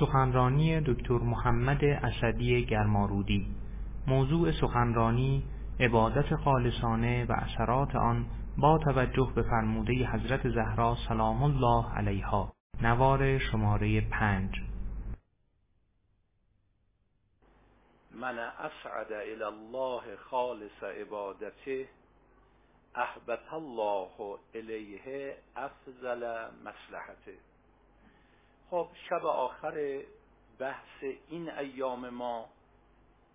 سخنرانی دکتر محمد اسدی گرمارودی. موضوع سخنرانی عبادت خالصانه و اثرات آن با توجه به فرموده حضرت زهرا سلام الله علیها. نوار شماره پنج. من اسعد الى الله خالص عبادته احبت الله الیه افضل مصلحته. خب شب آخر بحث این ایام ما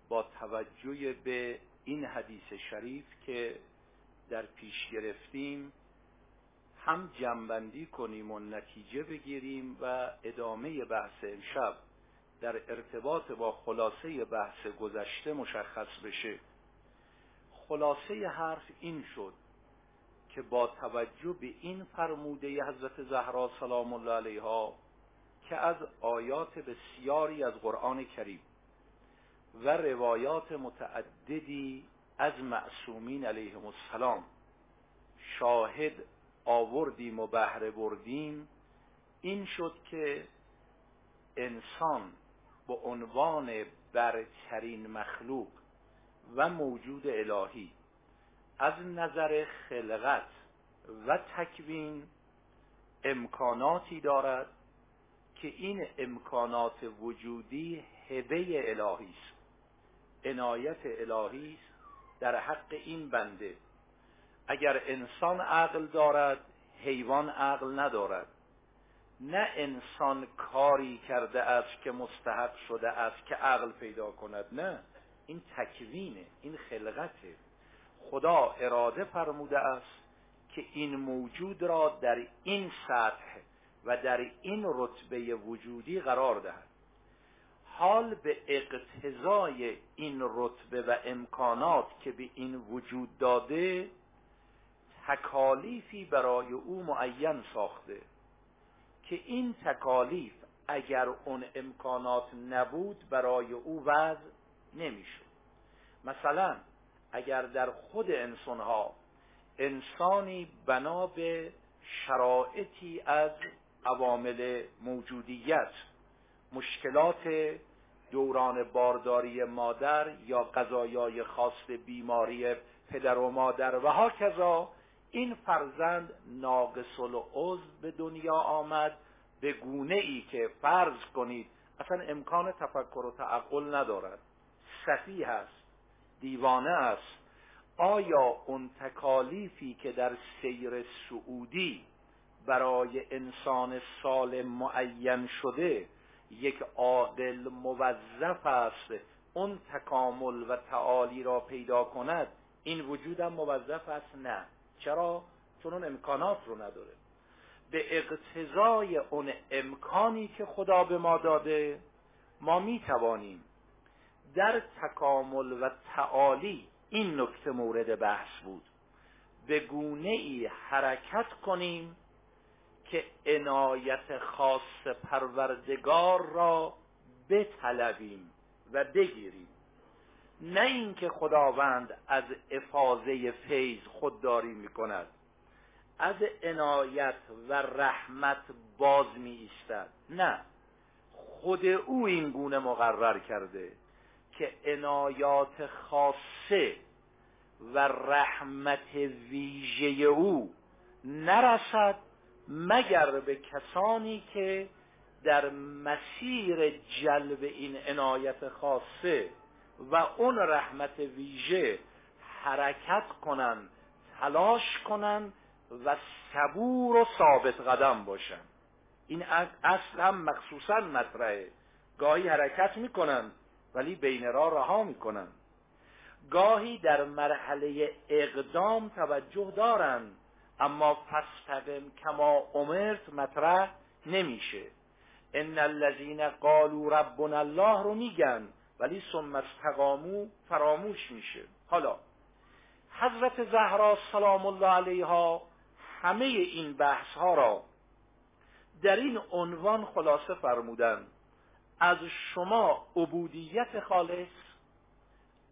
با توجه به این حدیث شریف که در پیش گرفتیم هم جنبندی کنیم و نتیجه بگیریم و ادامه بحث امشب در ارتباط با خلاصه بحث گذشته مشخص بشه. خلاصه حرف این شد که با توجه به این فرموده حضرت زهرا سلام الله علیها که از آیات بسیاری از قرآن کریم و روایات متعددی از معصومین علیهم السلام شاهد آوردیم و بهره بردیم این شد که انسان به عنوان برترین مخلوق و موجود الهی از نظر خلقت و تکوین امکاناتی دارد که این امکانات وجودی هبه الهی است. عنایت الهی است در حق این بنده. اگر انسان عقل دارد حیوان عقل ندارد. نه انسان کاری کرده است که مستحق شده است که عقل پیدا کند. نه این تکوینه این خلقته. خدا اراده فرموده است که این موجود را در این سطح و در این رتبه وجودی قرار دهد. حال به اقتضای این رتبه و امکانات که به این وجود داده تکالیفی برای او معین ساخته که این تکالیف اگر اون امکانات نبود برای او وضع نمی‌شد. مثلا اگر در خود انسانها انسانی بنا به شرایطی از عوامل موجودیت مشکلات دوران بارداری مادر یا قضایای خاص بیماری پدر و مادر. و هاکذا این فرزند ناقص العضو به دنیا آمد به گونه ای که فرض کنید اصلا امکان تفکر و تعقل ندارد. سفیه است دیوانه است. آیا اون تکالیفی که در سیر سعودی برای انسان سالم معین شده یک عادل موظف است. اون تکامل و تعالی را پیدا کند این وجودم موظف است؟ نه. چرا؟ چون اون امکانات رو نداره. به اقتضای اون امکانی که خدا به ما داده ما می توانیم در تکامل و تعالی این نکته مورد بحث بود. به گونه ای حرکت کنیم که عنایت خاص پروردگار را بطلبیم و بگیریم. نه اینکه خداوند از افاظه فیض خودداری می کند از عنایت و رحمت باز می ایستد نه. خود او این گونه مقرر کرده که عنایات خاصه و رحمت ویژه او نرسد مگر به کسانی که در مسیر جلب این عنایت خاصه و اون رحمت ویژه حرکت کنند تلاش کنند و صبور و ثابت قدم باشن. این اصل هم مخصوصا مطرحه. گاهی حرکت می‌کنن ولی بین راه رها می‌کنن. گاهی در مرحله اقدام توجه دارند اما فستقم کما امرت مطرح نمیشه. ان الذين قالوا ربنا الله رو میگن ولی ثم استقامو فراموش میشه. حالا حضرت زهرا سلام الله علیها همه این بحث ها را در این عنوان خلاصه فرمودن. از شما عبودیت خالص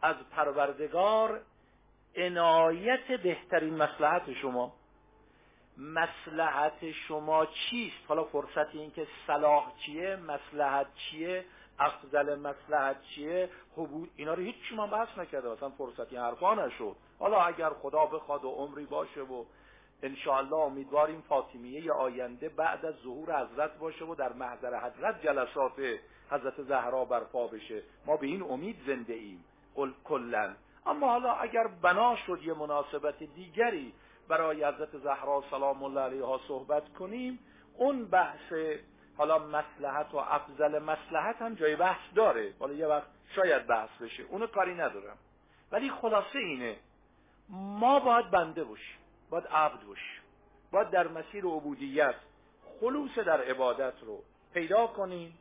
از پروردگار عنایت بهترین مسلحت شما. مسلحت شما چیست؟ حالا فرصت این که صلاح چیه؟ مسلحت چیه؟ افضل مسلحت چیه؟ حبود اینا رو هیچ شما بحث نکرده مثلا فرصتی حرفا نشد. حالا اگر خدا بخواد و عمری باشه و انشاءالله امیدواریم فاطمیه آینده بعد از ظهور حضرت باشه و در محضر حضرت جلسات حضرت زهرا برپا بشه. ما به این امید زنده ایم. کلا اما حالا اگر بنا شد یه مناسبت دیگری برای حضرت زهرا سلام الله علیها صحبت کنیم اون بحث حالا مسلحت و افضل مسلحت هم جای بحث داره. حالا یه وقت شاید بحث بشه. اونو کاری ندارم. ولی خلاصه اینه ما باید بنده باشیم. باید عبد باشیم. باید در مسیر عبودیت خلوص در عبادت رو پیدا کنیم.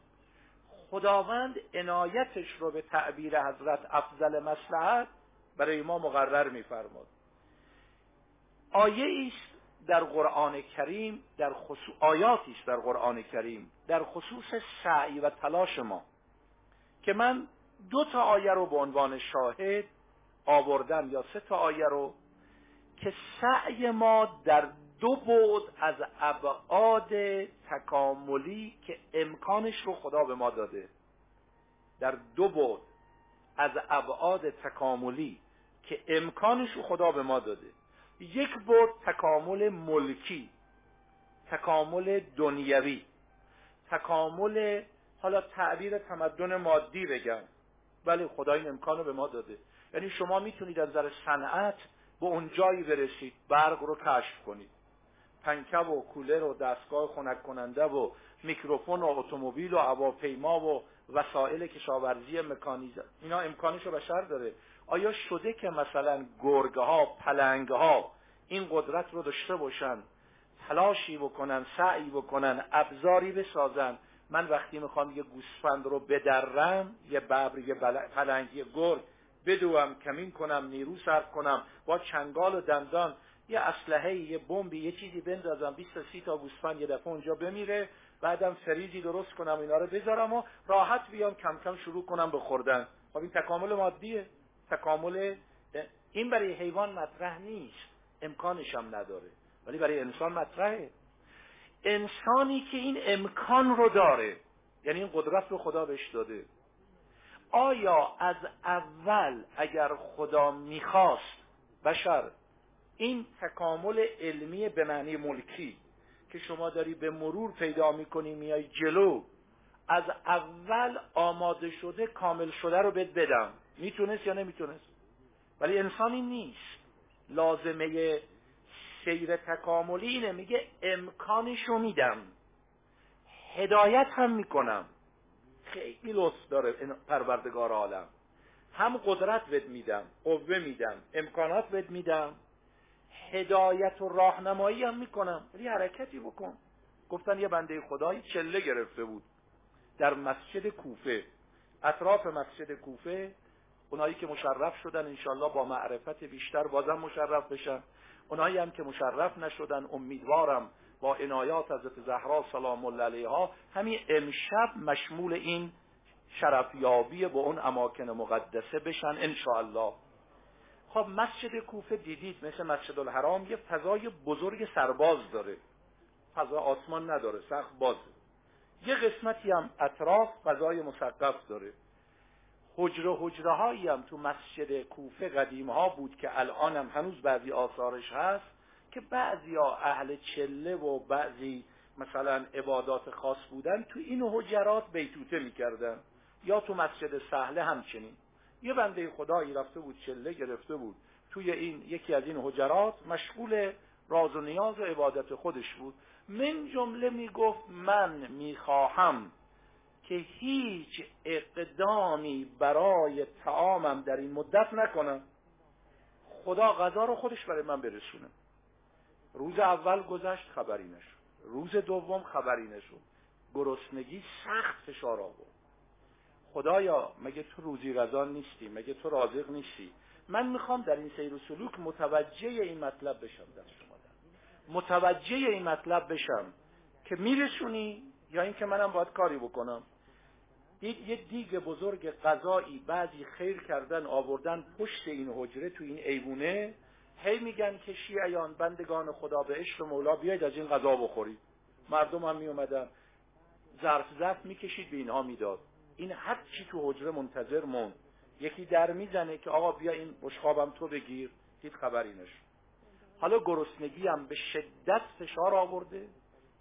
خداوند عنایتش رو به تعبیر حضرت افضل مسلحت برای ما مقرر میفرماد. آیه است در قرآن کریم در خصوص آیاتی است در قرآن کریم در خصوص سعی و تلاش ما که من دو تا آیه رو به عنوان شاهد آوردم یا سه تا آیه رو که سعی ما در دو بود از ابعاد تکاملی که امکانش رو خدا به ما داده در دو بود از ابعاد تکاملی که امکانش رو خدا به ما داده. یک بود تکامل ملکی تکامل دنیوی تکامل حالا تعبیر تمدن مادی بگم ولی خدا این امکان رو به ما داده. یعنی شما می‌تونید از نظر صنعت به اون جایی برسید برق رو کشف کنید. پنکه و کولر و دستگاه خنک کننده و میکروفون و اتومبیل و هواپیما و وسایل کشاورزی مکانیزه. اینا امکانش رو بشر داره. آیا شده که مثلا گرگه ها پلنگ ها این قدرت رو داشته باشن تلاشی بکنن سعی بکنن ابزاری بسازن؟ من وقتی می‌خوام یه گوسفند رو بدرم یه ببر یه پلنگ یه گرگ بدوم کمین کنم نیرو صرف کنم با چنگال و دندان یه اسلحه یه بمبی یه چیزی بندازم 20 تا 30 تا گوسفند یه دفعه اونجا بمیره بعدم فریزی درست کنم اینا رو بذارم و راحت بیام کم کم شروع کنم به خوردن. خب این تکامل مادیه. تکامل این برای حیوان مطرح نیست. امکانش هم نداره. ولی برای انسان مطرحه. انسانی که این امکان رو داره یعنی این قدرت رو خدا بهش داده. آیا از اول اگر خدا می‌خواست بشر این تکامل علمی به معنی ملکی که شما داری به مرور پیدا می‌کنی میای جلو از اول آماده شده کامل شده رو بهت بدم. می‌تونست یا نمی‌تونست. ولی انسانی نیست. لازمه سیر تکاملی اینه. میگه امکانشو میدم. هدایت هم می‌کنم. خیلی لطف داره پروردگار عالم. هم قدرت بد میدم قوه میدم امکانات بد میدم. هدایت و راهنمایی هم می‌کنم. ولی حرکتی بکن. گفتن یه بنده خدایی چله گرفته بود. در مسجد کوفه. اطراف مسجد کوفه اونایی که مشرف شدن انشالله با معرفت بیشتر بازم مشرف بشن. اونایی هم که مشرف نشدن امیدوارم با عنایات حضرت زهرا سلام الله علیها همین امشب مشمول این شرفیابی به اون اماکن مقدسه بشن انشاءالله. خب مسجد کوفه دیدید مثل مسجد الحرام یه فضای بزرگ سرباز داره. فضا آسمان نداره سخت بازه. یه قسمتی هم اطراف فضای مسقف داره. حجره حجره هایی هم تو مسجد کوفه قدیم ها بود که الان هم هنوز بعضی آثارش هست که بعضی ها اهل چله و بعضی مثلا عبادات خاص بودن تو این حجرات بیتوته می‌کردن یا تو مسجد سهله همچنین. یه بنده خدایی رفته بود چله گرفته بود. توی این یکی از این حجرات مشغول راز و نیاز و عبادت خودش بود. من جمله می‌گفت من می‌خواهم که هیچ اقدامی برای تعامم در این مدت نکنم. خدا غذا رو خودش برای من برسونه. روز اول گذشت خبری نشد. روز دوم خبری نشد. گرسنگی سخت فشار آورد. خدایا مگه تو روزی غذا نیستی؟ مگه تو رازق نیستی؟ من می‌خوام در این سیر و سلوک متوجه این مطلب بشم در شما در. متوجه این مطلب بشم که میرسونی یا اینکه منم باید کاری بکنم؟ دید یه دیگ بزرگ غذایی بعضی خیر کردن آوردن پشت این حجره تو این ایوونه. هی میگن که شیعیان بندگان خدا به عشق مولا بیاید از این غذا بخورید. مردم هم می اومدن ظرف ظرف می‌کشید به اینها می‌داد. این هر چی تو حجره منتظر موند. یکی در می‌زنه که آقا بیا این بشخابم تو بگیر. دید خبری نش حالا گرسنگی هم به شدت فشار آورده.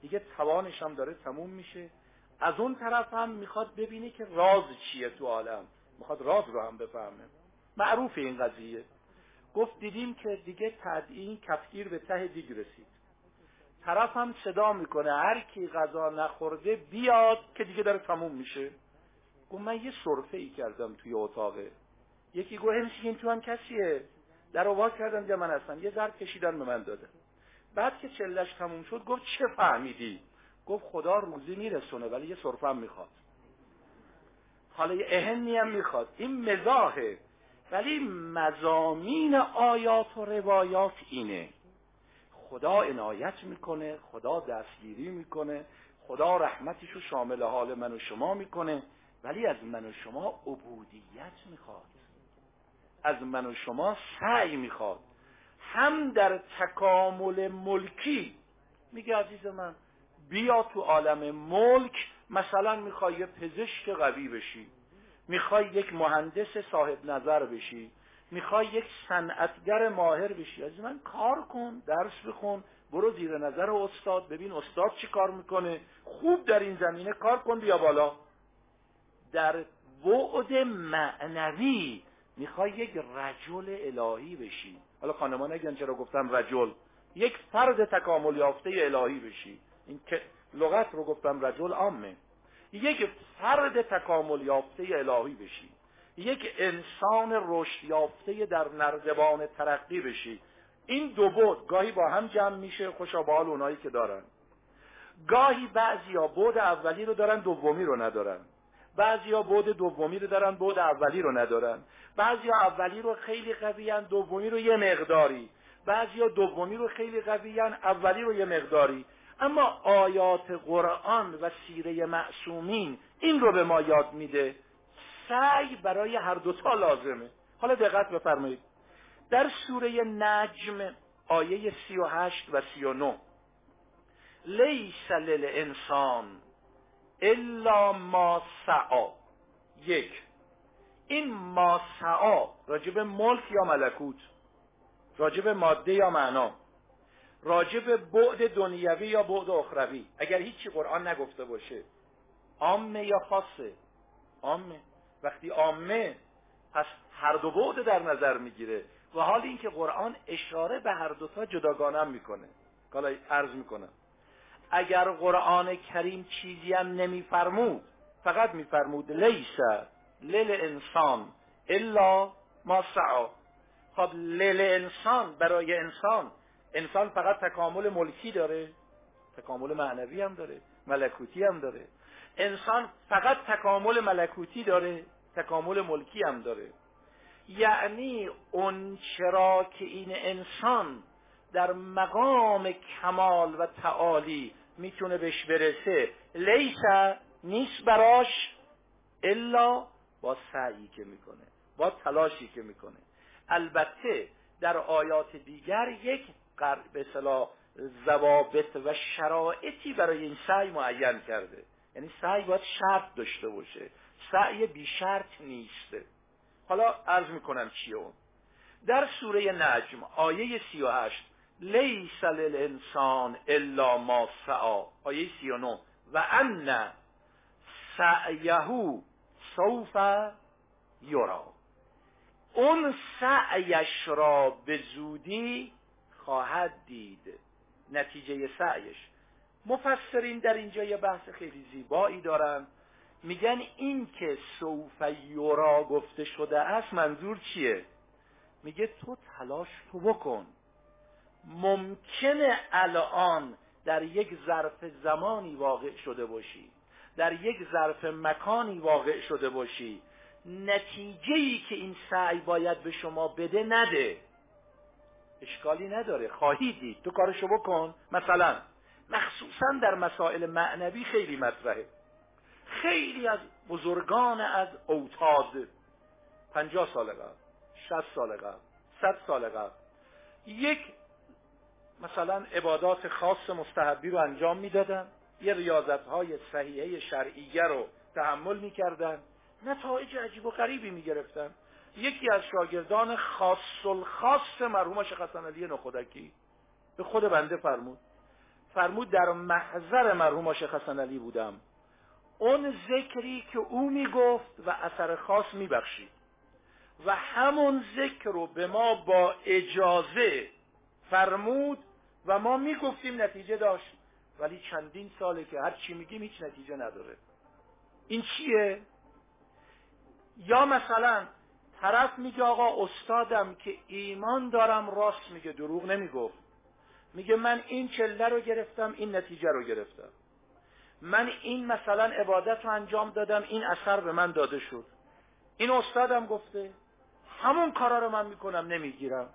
دیگه توانش هم داره تموم میشه. از اون طرف هم می‌خواد ببینه که راز چیه تو عالم. می‌خواد راز رو هم بفهمه. معروف این قضیه. گفت دیدیم که دیگه تدعین کفگیر به ته دیگ رسید. طرف هم صدا می‌کنه. هر کی غذا نخورده بیاد که دیگه داره تموم میشه. گفت من یه صرفه ای کردم توی اتاقه یکی گفت همش این تو هم کسیه؟ در آواز کردم که من هستم. یه ذرد کشیدن به من داده. بعد که چلش تموم شد گفت چه فهمیدی؟ گفت خدا روزی میرسونه ولی یه صرفه هم می‌خواد. حالا یه اهنی هم می‌خواد. این مزاحه. ولی مزامین آیات و روایات اینه. خدا عنایت می‌کنه خدا دستگیری می‌کنه خدا رحمتش رو شامل حال من و شما می‌کنه ولی از من و شما عبودیت می‌خواد. از من و شما سعی می‌خواد. هم در تکامل ملکی. میگه عزیز من بیا تو عالم ملک مثلا می‌خوای یه پزشک قوی بشی می‌خوای یک مهندس صاحب نظر بشی می‌خوای یک صنعتگر ماهر بشی. از من کار کن درس بخون برو زیر نظر استاد ببین استاد چی کار می‌کنه. خوب در این زمینه کار کن بیا بالا. در بعد معنوی می‌خوای یک رجل الهی بشی. حالا خانما نگن چرا گفتم رجل. یک فرد تکامل یافته الهی بشی. این که لغت رو گفتم رجل عامه. یک فرد تکامل یافته الهی بشی. یک انسان رشد یافته در نردبان ترقی بشی. این دو بود. گاهی با هم جمع میشه خوشا به حال اونایی که دارن. گاهی بعضی ها بود اولی رو دارن دومی رو ندارن. بعضی ها بود دومی رو دارن بود اولی رو ندارن. بعضی ها اولی رو خیلی قویان دومی رو یه مقداری. بعضی ها دومی رو خیلی قویان اولی رو یه مقداری. اما آیات قرآن و سیره معصومین این رو به ما یاد میده. سعی برای هر دوتا لازمه. حالا دقت بفرمایید. در سوره نجم آیه سی و هشت و سی و نو لیس للانسان الا ما سعا یک. این ما سعا راجب ملک یا ملکوت؟ راجب ماده یا معنا؟ راجب بعد دنیوی یا بعد اخروی اگر هیچی قرآن نگفته باشه. عامه یا خاصه؟ عامه. وقتی عامه پس هر دو بعد در نظر می‌گیره. و حال اینکه قرآن اشاره به هر دوتا جداگانه می‌کنه. حالا عرض می‌کنم. اگر قرآن کریم چیزی هم نمیفرمود فقط میفرمود لیس لل انسان الا ما سعا خب لل انسان برای انسان انسان فقط تکامل ملکی داره تکامل معنوی هم داره ملکوتی هم داره. انسان فقط تکامل ملکوتی داره تکامل ملکی هم داره. یعنی اون چرا که این انسان در مقام کمال و تعالی می‌تونه بهش برسه لیس نیست براش الا با سعی که می‌کنه با تلاشی که می‌کنه. البته در آیات دیگر یک به صلاح ضوابط و شرایطی برای این سعی معین کرده. یعنی سعی باید شرط داشته باشه. سعی بی شرط نیست. حالا عرض می‌کنم چیه اون در سوره نجم آیه سی و هشت لیس للانسان الا ما سعا آیه سی و نو و ان سعیهو سوف یرا. اون سعیش را به زودی خواهد دید نتیجه سعیش. مفسرین در اینجا یه بحث خیلی زیبایی دارن. میگن این که سوف یورا گفته شده است منظور چیه؟ میگه تو تلاش تو بکن. ممکنه الان در یک ظرف زمانی واقع شده باشی. در یک ظرف مکانی واقع شده باشی. نتیجه ای که این سعی باید به شما بده نده. اشکالی نداره. خواهی دید. تو کارشو بکن. مثلا مخصوصا در مسائل معنوی خیلی مطرحه. خیلی از بزرگان از اوتاد پنجاه سال قبل شست سال قبل صد سال قبل یک مثلا عبادات خاص مستحبی رو انجام می‌دادن. یه ریاضت های صحیحه شرعیه رو تحمل می‌کردن. نتایج عجیب و غریبی می‌گرفتن. یکی از شاگردان خاص الخاص مرحوم شیخ حسن علی نخودکی به خود بنده فرمود. فرمود در محضر مرحوم شیخ حسن علی بودم. اون ذکری که او می‌گفت و اثر خاص میبخشید. و همون ذکر رو به ما با اجازه فرمود و ما می‌گفتیم نتیجه داشت. ولی چندین ساله که هر چی میگیم هیچ نتیجه نداره. این چیه؟ یا مثلا طرف میگه آقا استادم که ایمان دارم راست میگه دروغ نمی‌گفت. میگه من این چله رو گرفتم این نتیجه رو گرفتم. من این مثلا عبادت رو انجام دادم این اثر به من داده شد. این استادم گفته همون کارا رو من می‌کنم نمی‌گیرم.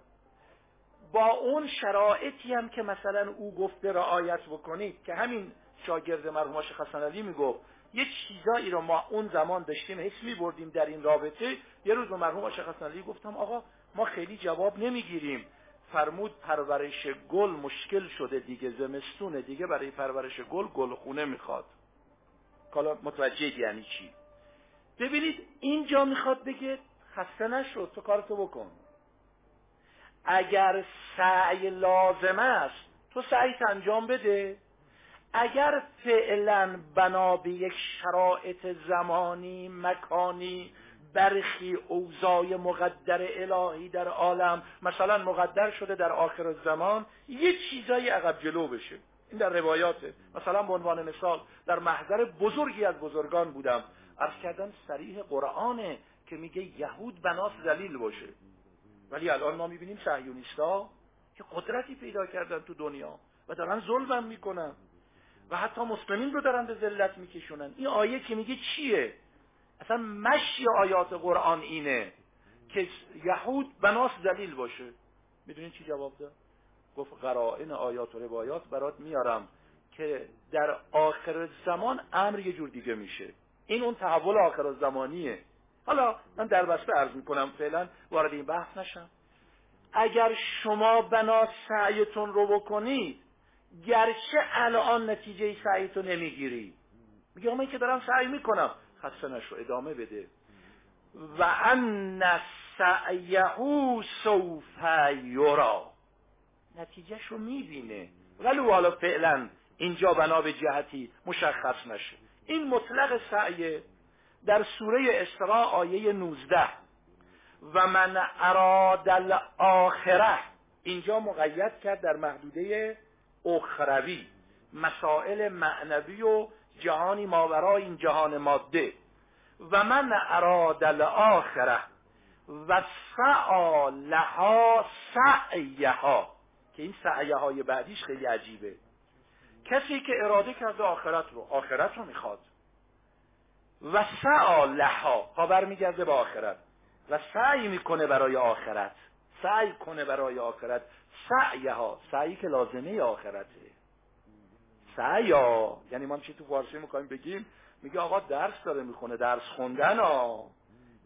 با اون شرایطی هم که مثلا او گفته رعایت بکنید که همین شاگرد مرحوم شیخ حسن علی می‌گفت یه چیزایی رو ما اون زمان داشتیم حس میبردیم در این رابطه. یه روز به مرحوم شیخ حسن علی گفتم آقا ما خیلی جواب نمی‌گیریم. فرمود پرورش گل مشکل شده دیگه زمستونه دیگه برای پرورش گل گل خونه می‌خواد. حالا متوجه یعنی چی؟ ببینید اینجا می‌خواد بگه خسته نشد تو کارتو بکن. اگر سعی لازم است تو سعی انجام بده. اگر فعلا بنا به یک شرایط زمانی مکانی برخی اوضاع مقدر الهی در عالم مثلا مقدر شده در آخر زمان یه چیزایی عقب جلو بشه. این در روایاته مثلا به عنوان مثال در محضر بزرگی از بزرگان بودم. عرض کردن سریح قرآنه که میگه یهود بناس دلیل باشه. ولی الان ما می‌بینیم صهیونیستا که قدرتی پیدا کردن تو دنیا و دارن ظلمم می‌کنن. و حتی مسلمین رو دارن به ذلت میکشونن. این آیه که میگه چیه؟ اصلا مشی آیات قرآن اینه که یهود بناس دلیل باشه. می‌دونین چی جواب داد؟ گفت قرائن آیات و روایات برات میارم که در آخر زمان امر یه جور دیگه میشه. این اون تحول آخر زمانیه. حالا من در بسته عرض می‌کنم فعلا وارد این بحث نشم. اگر شما بنا سعیتون رو بکنید گرچه الان نتیجه سعیتو نمی‌گیری. میگه من که دارم سعی می‌کنم. خسته نشو ادامه بده. و ان سعیهو سوف یرا. نتیجهش رو می‌بینه. ولی حالا فعلا اینجا بنا به جهتی مشخص نشه. این مطلق سعیه در سوره اسراء آیه 19 و من اراد الاخره اینجا مقید کرد در محدوده اخروی مسائل معنوی و جهانی ماورای این جهان ماده. و من اراد الاخره و سعا لها سعیها که این سعیه های بعدیش خیلی عجیبه. کسی که اراده کرده آخرت رو آخرت رو می‌خواد. و سعا لها ها برمیگرده به آخرت. و سعی می‌کنه برای آخرت. سعی کنه برای آخرت. سعی ها سعی که لازمه آخرته. سعیا یعنی ما چی تو فارسی می‌کنیم بگیم میگه آقا درس داره می‌خونه درس خوندن ها.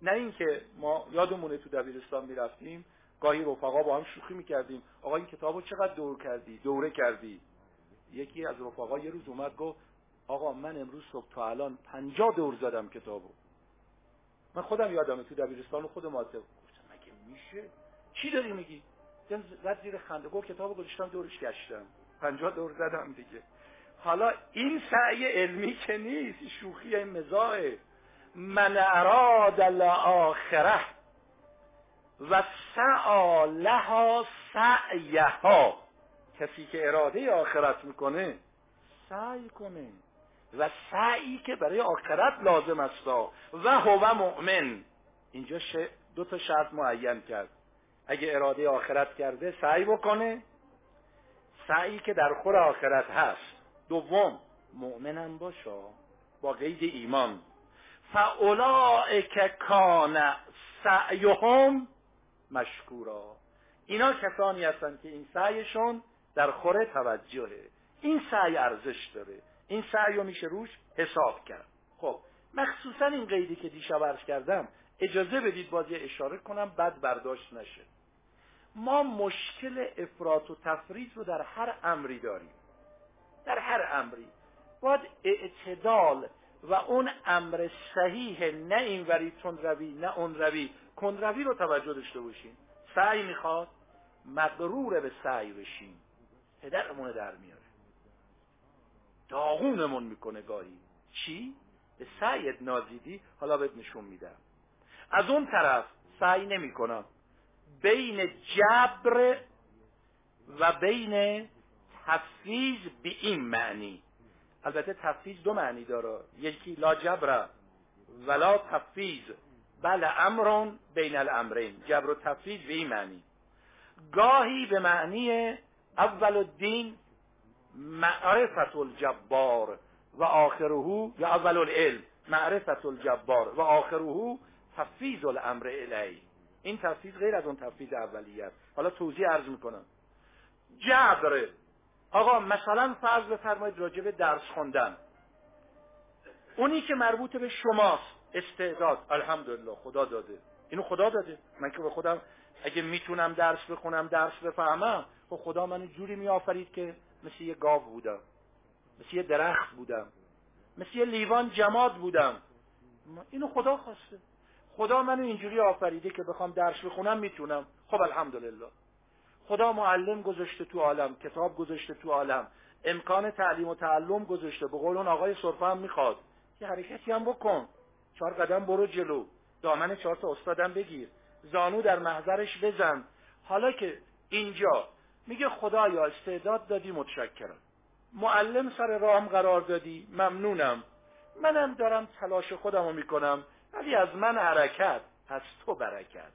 نه اینکه ما یادمونه تو دبیرستان می‌رفتیم گاهی رفقا با هم شوخی می‌کردیم. آقا این کتابو چقدر دور کردی؟ دوره کردی. یکی از رفقا یه روز اومد گفت آقا من امروز صبح تا الان پنجاه دور زدم کتابو. من خودم یادمه تو دبیرستان خود ماده. گفتم مگه میشه؟ چی داری میگی؟ زد زیر خنده. گفت کتابو گذاشتم دورش گشتم. پنجاه دور زدم دیگه. حالا این سعی علمی که نیست شوخی این مزاحه من اراد الاخره و سعا لها سعیها. کسی که اراده آخرت می‌کنه سعی کنه. و سعی که برای آخرت لازم است. و هو مؤمن. اینجا دو تا شرط معین کرد. اگه اراده آخرت کرده سعی بکنه. سعی که در خور آخرت هست. دوم مؤمنم باشا. با قید ایمان. فاولائک کان سعیهم مشکورا. اینا کسانی هستند که این سعیشون در خور توجهه. این سعی ارزش داره. این سعی رو میشه روش حساب کرد. خب مخصوصا این قیدی که دیشب عرض کردم اجازه بدید باز اشاره کنم بد برداشت نشه. ما مشکل افراط و تفریط رو در هر امری داریم. در هر امری. باید اعتدال و اون امر صحیح نه این وری تون روی نه اون روی کن روی رو توجه داشته باشیم سعی می‌خواد مقرور به سعی بشیم پدرمون در میاره. داغونمون می‌کنه گاهی. چی؟ به سعیت نازیدی. حالا بهت نشون میدم. از اون طرف سعی نمی‌کنم بین جبر و بین تفیز به این معنی. البته تفیز دو معنی داره. یکی لا جبر ولا تفیز بل امرون بین الامرین. جبر و تفیز به این معنی. گاهی به معنی اول الدین معرفت الجبار و آخره یا اول العلم معرفت الجبار و آخره تفیز الامر الی این تفیز غیر از اون تفیز اولیه است. حالا توضیح عرض می‌کنم. جبر. آقا مثلا فرض بفرمایید راجع به درس خوندن. اونی که مربوط به شماست. استعداد. الحمدلله. خدا داده. اینو خدا داده. من که به خودم اگه می‌تونم درس بخونم درس بفهمم خب خدا منو جوری میآفرید که مثل یه گاو بودم. مثل یه درخت بودم. مثل یه لیوان جماد بودم. اینو خدا خواسته. خدا منو اینجوری آفریده که بخوام درس بخونم می‌تونم. خب الحمدلله. خدا معلم گذاشته تو عالم کتاب گذاشته تو عالم امکان تعلیم و تعلم گذاشته. به قول اون آقای صرفه هم می‌خواد. یه حرکتی هم بکن. چهار قدم برو جلو. دامن چهار تا استادم بگیر. زانو در محضرش بزن. حالا که اینجا میگه خدایا استعداد دادی متشکرم. معلم سر راهم قرار دادی. ممنونم. منم دارم تلاش خودم رو می‌کنم. ولی از من حرکت از تو برکت.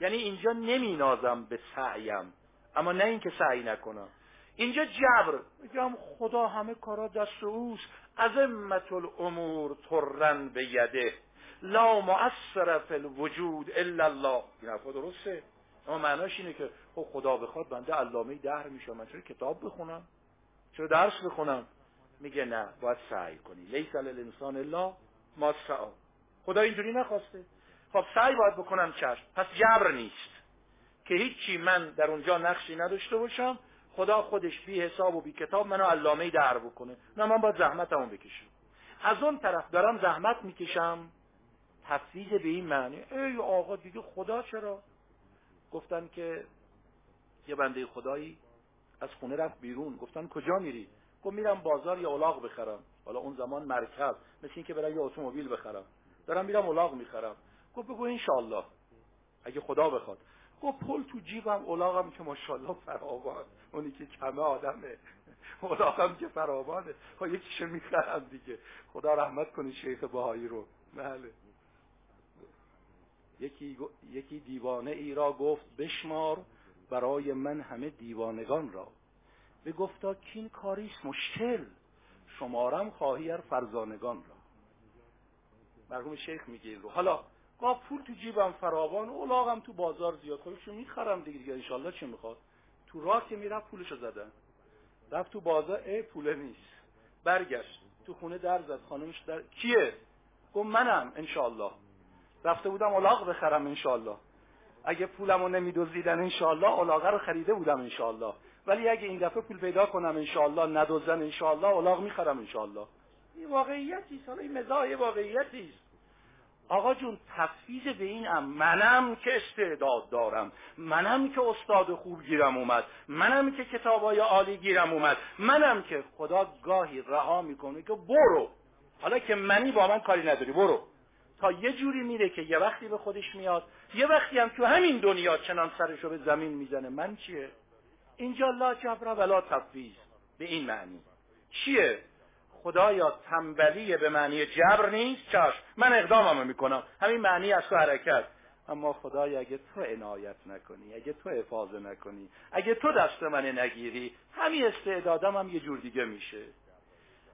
یعنی اینجا نمی نازم به سعیم اما نه اینکه سعی نکنم. اینجا جبر میگم خدا همه کارا دست اوست. عظمت الامور ترن به یده. لا مؤثر فی الوجود الا الله. این حرفا درسته؟ اما معناش اینه که خب خدا بخواد بنده علامه دهر میشه. من چرا کتاب بخونم؟ چرا درس بخونم؟ میگه نه باید سعی کنی. لیس للانسان الا ما سعی. خدا اینجوری نخواسته. خب سعی باید بکنم چشم. پس جبر نیست که هیچی من در اونجا نقشی نداشته باشم. خدا خودش بی حساب و بی کتاب منو علامه در بکنه. نه من باید زحمتمو بکشم. از اون طرف دارم زحمت می‌کشم. تفویض به این معنی ای آقا دیگه خدا چرا؟ گفتن که یه بنده خدایی از خونه رفت بیرون. گفتن کجا میری؟ گفت میرم بازار یه الاغ بخرم. حالا اون زمان مرکب مثل اینکه برای یه اتومبیل بخرم. دارم میرم الاغ می‌خرم. گفت بگو انشالله اگه خدا بخواد. گفت پل تو جیبم الاغم که ماشاءالله فراوان. اونی که کمه آدمه. الاغم که فراوانه. خب یکیشو می‌خرم دیگه. خدا رحمت کنی شیخ بهایی رو. بله. یکی, یکی دیوانه ای را گفت بشمار برای من همه دیوانگان را. به گفتا کین کاریست مشکل. شمارم خواهی ار فرزانگان را. مرحوم شیخ میگه رو. حالا با پول تو جیبم فراوان اولاغم تو بازار زیاد خودشو می‌خرم دیگه دیگه انشالله چی می‌خواد؟ تو راه که می‌رفت پولشو زدن رفت تو بازار ای پوله نیست. برگشت. تو خونه در زد. خانمش در کیه؟ گفت منم انشالله رفته بودم الاغ بخرم انشالله اگه پولمو نمیدزدیدن انشالله الاغه رو خریده بودم انشالله ولی اگه این دفعه پول پیدا کنم انشالله ندزدن انشالله الاغ می‌خرم انشالله این واقعیتی حالا این مزاح واقعیتی آقا جون تفیز به این ام منم که استعداد دارم. منم که استاد خوب گیرم اومد. منم که کتابای عالی گیرم اومد. منم که خدا گاهی رها می‌کنه که برو. حالا که منی با من کاری نداری برو. تا یه جوری میره که یه وقتی به خودش میاد. یه وقتی هم تو همین دنیا چنان سرشو به زمین می‌زنه. من چیه؟ اینجا لا جبر ولا تفویض. به این معنی. چیه؟ خدایا تنبلی به معنی جبر نیست؟ چشم من اقدامم می‌کنم. همین معنی از تو حرکت. اما خدای اگه تو عنایت نکنی اگه تو حفاظه نکنی اگه تو دست من نگیری همین استعدادم هم یه جور دیگه میشه.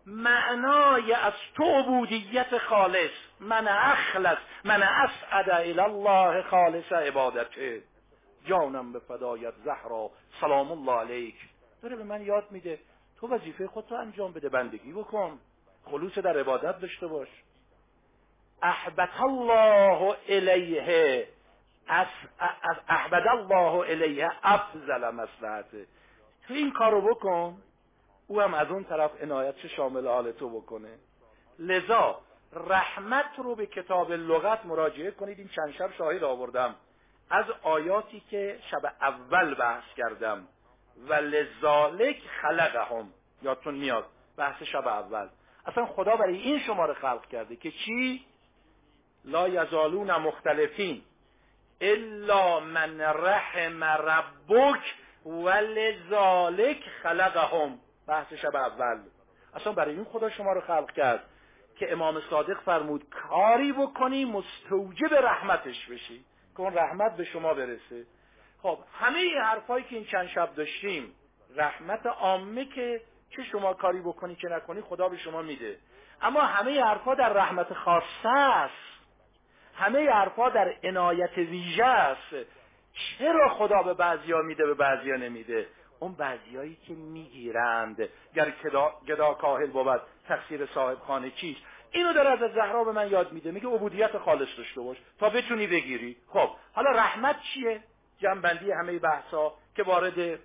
معنای از تو عبودیت خالص من اخلص من اسعد الله خالص عبادته. جانم به فدایت زهرا سلام الله علیک. داره به من یاد میده. تو وظیفه خودتو انجام بده بندگی بکن. خلوص در عبادت داشته باش. احبت الله الیه. از احمد الله الیه افضل مصلحته تو این کارو بکن. او هم از اون طرف عنایت شامل حال تو بکنه. لذا رحمت رو به کتاب لغت مراجعه کنید. این چند شب شاهد آوردم. از آیاتی که شب اول بحث کردم. و لذالک خلقهم. یادتون میاد بحث شب اول. اصلا خدا برای این شما رو خلق کرده که چی؟ لا یزالون مختلفین الا من رحم ربک ولذالک خلقهم. بحث شب اول. اصلا برای این خدا شما رو خلق کرد که امام صادق فرمود کاری بکنی مستوجب رحمتش بشی. که اون رحمت به شما برسه. خب همه حرفایی که این چند شب داشتیم رحمت عامه که چه شما کاری بکنی که نکنی خدا به شما میده. اما همه حرفا در رحمت خاصه است. همه حرفا در عنایت ویژه است. چرا خدا به بعضیا میده به بعضیا نمیده؟ اون بعضیایی که می‌گیرند. گر گدا کاهل بود تقصیر صاحب خانه چیست؟ اینو داره از زهرا به من یاد میده. میگه عبودیت خالص داشته باش تا بتونی بگیری. خب حالا رحمت چیه؟ جنبندی همه بحثا که وارد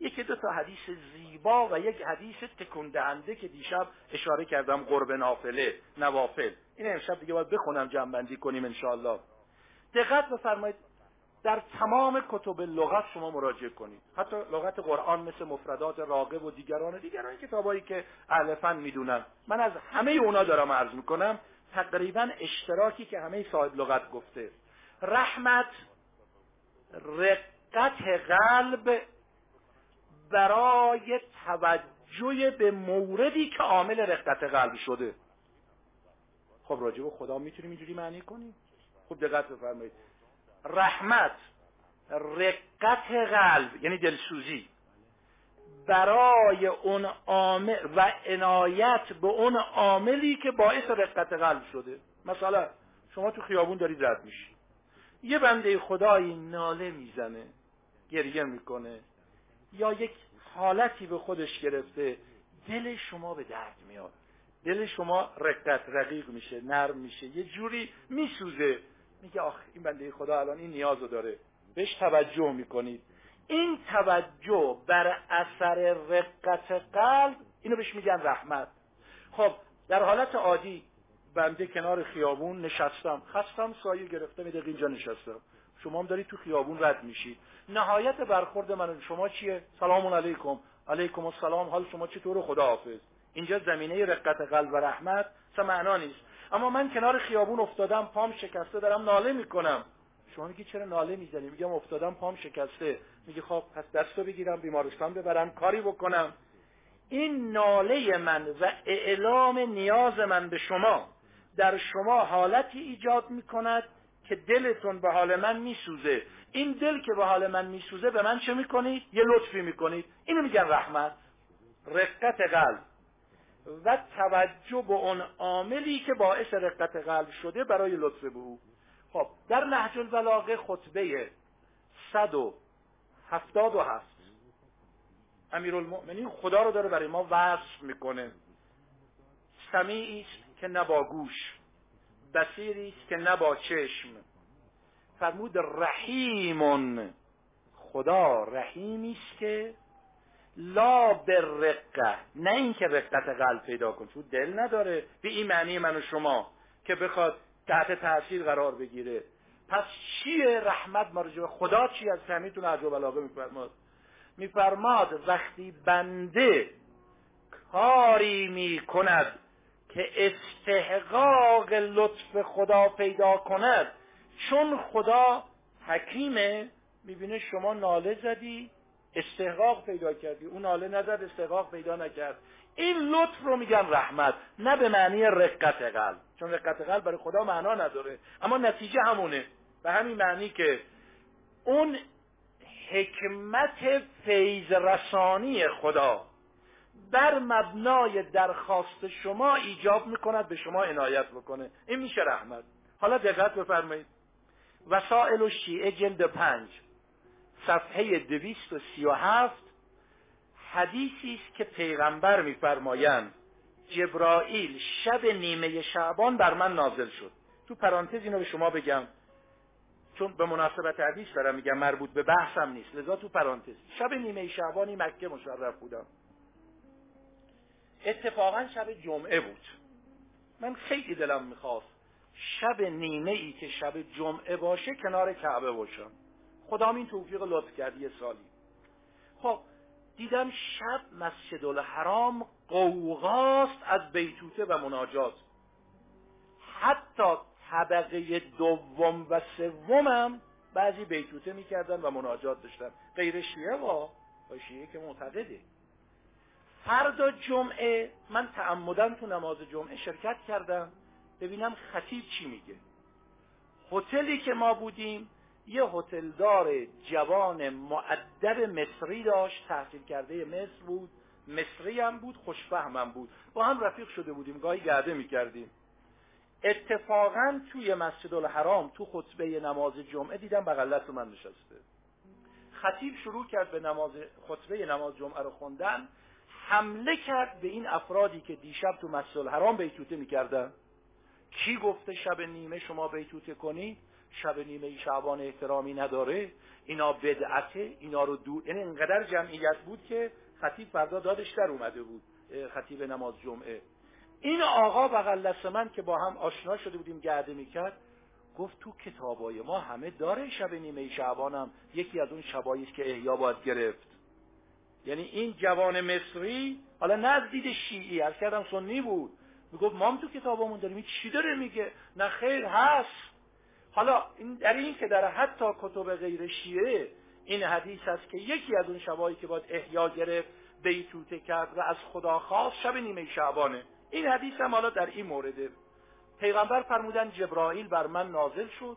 یکی دو تا حدیث زیبا و یک حدیث تکون دهنده که دیشب اشاره کردم قرب نافله نوافل. این امشب دیگه باید بخونم جنبندی کنیم انشاءالله. دقت بفرمایید در تمام کتب لغت شما مراجعه کنید. حتی لغت قرآن مثل مفردات راقب و دیگران دیگران کتابایی که اهل فن می‌دونن. من از همه اونا دارم عرض می‌کنم تقریبا اشتراکی که همه صاحب لغت گفته. رحمت رقت قلب برای توجه به موردی که عامل رقت قلب شده. خب راجب خدا می‌تونیم اینجوری معنی کنیم؟ خوب دقت بفرمایید. رحمت رقت قلب یعنی دلسوزی برای اون عامل و عنایت به اون عاملی که باعث رقت قلب شده. مثلا شما تو خیابون دارید رد میشی یه بنده خدایی ناله می‌زنه گریه می‌کنه. یا یک حالتی به خودش گرفته دل شما به درد میاد. دل شما رقت رقیق میشه نرم میشه. یه جوری میسوزه. میگه آخ این بنده خدا الان این نیازو داره. بهش توجه می‌کنید. این توجه بر اثر رقت قلب اینو بهش میگن رحمت. خب در حالت عادی بنده کنار خیابون نشستم. خستم سایه گرفته میده اینجا نشستم. شما هم دارید تو خیابون رد میشید نهایت برخورد من شما چیه؟ سلام علیکم. علیکم السلام. حال شما چطور؟ خدا حافظ اینجا زمینه رقت قلب و رحمت معنا نیست. اما من کنار خیابون افتادم پام شکسته دارم ناله می‌کنم. شما میگی چرا ناله می‌زنی؟ میگم افتادم پام شکسته. میگه خب پس دستو بگیرم بیمارستان ببرم کاری بکنم. این ناله من و اعلام نیاز من به شما در شما حالتی ایجاد می‌کند که دلتون به حال من میسوزه. این دل که به حال من میسوزه به من چه می‌کنید یه لطفی می‌کنید. اینو میگن رحمت. رقت قلب. و توجه به اون عاملی که باعث رقت قلب شده برای لطف به او. خب در نهج البلاغه خطبه 177 امیرالمؤمنین خدا رو داره برای ما وصف می‌کنه. سمیعی که نبا گوش بصیری است که نبا چشم. فرمود رحیمون خدا رحیمی است که لا رقه نه اینکه رقت قلب پیدا کن چون دل نداره. به این معنی من و شما که بخواد تحت تاثیر قرار بگیره. پس چیه رحمت؟ مرجع خدا چی از فهمیتون عجب علاقه میفرماد؟ میفرماد وقتی بنده کاری می‌کند که استحقاق لطف خدا پیدا کند. چون خدا حکیمه می‌بینه شما ناله زدی استحقاق پیدا کردی. اون ناله نزد استحقاق پیدا نکرد. این لطف رو میگن رحمت نه به معنی رقت قلب. چون رقت قلب برای خدا معنا نداره. اما نتیجه همونه. به همین معنی که اون حکمت فیض رسانی خدا بر مبنای درخواست شما ایجاب می‌کند به شما عنایت بکنه. این میشه رحمت. حالا دقت بفرمایید. وسائل و شیعه جلد پنج صفحه دویست و سی و هفت. حدیثی است که پیغمبر میفرمایند جبرائیل شب نیمه شعبان بر من نازل شد. تو پرانتز اینو به شما بگم. چون به مناسبت حدیث دارم میگم مربوط به بحثم نیست. لذا تو پرانتز. شب نیمه شعبانی مکه مشرف بودم. اتفاقا شب جمعه بود. من خیلی دلم می‌خواست شب نیمه ای که شب جمعه باشه کنار کعبه باشم. خدا این توفیق لطف کرد سالی. خب دیدم شب مسجد الحرام قوغاست از بیتوته و مناجات. حتی طبقه دوم و سومم بعضی بیتوته می‌کردن و مناجات داشتن. غیر شیعه با شیعه که معتقده. فردا جمعه من تعمدن تو نماز جمعه شرکت کردم. ببینم خطیب چی میگه. هتلی که ما بودیم یه هتلدار جوان معدب مصری داشت تحصیل کرده مصر بود. مصری هم بود خوشفهمم بود. با هم رفیق شده بودیم گاهی گرده می‌کردیم. اتفاقا توی مسجد الحرام تو خطبه نماز جمعه دیدم بغلت من نشسته. خطیب شروع کرد به نماز خطبه نماز جمعه رو خوندن. حمله کرد به این افرادی که دیشب تو مسجد الحرام بیتوته می‌کردن. کی گفته شب نیمه شما بیتوته کنید؟ شب نیمه شعبان احترامی نداره. اینا بدعته اینا رو دور یعنی اینقدر جمعیت بود که خطیب فردا دادش در اومده بود خطیب نماز جمعه. این آقا بغل دست من که با هم آشنا شده بودیم گرده می‌کرد گفت تو کتابای ما همه داره شب نیمه شعبانم. یکی از اون شبایی که احیا باید گرفت. یعنی این جوان مصری حالا نه از دید شیعی از کردم سنی بود. می‌گفت ما هم تو کتابمون داریم. چی داره میگه؟ نه خیر هست. حالا این در این که در حتی کتب غیر شیعه این حدیث است که یکی از اون شبایی که باید احیا گرفت بیتوته کرد و از خدا خواست شب نیمه شعبانه. این حدیث هم حالا در این مورده. پیغمبر فرمودن جبرائیل بر من نازل شد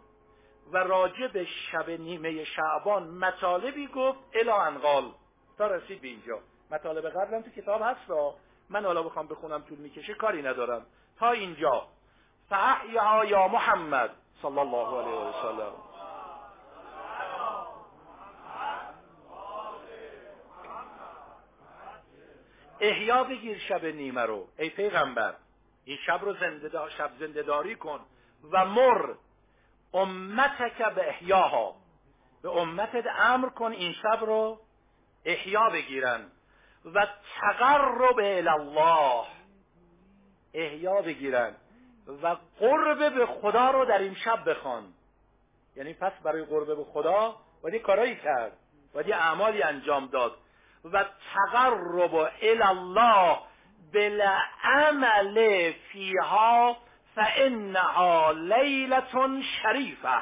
و راجع به شب نیمه شعبان مطالبی گفت الا انقال. رسید به اینجا. مطالب قبلم تو کتاب هست من حالا بخوام بخونم طول می‌کشه کاری ندارم. تا اینجا. فاحیا یا محمد صلی الله علیه و سلم. احیا بگیر شب نیمه رو. ای پیغمبر این شب رو زنده شب زنده کن و مر امتک به احیاها. به امتت امر کن این شب رو. احیا بگیرن و تقرب الله. احیا بگیرن و قرب به خدا رو در این شب بخوان. یعنی پس برای قرب به خدا باید کارایی کرد باید اعمالی انجام داد. و تقرب الله بالعمل فیها فانها لیلة شریفه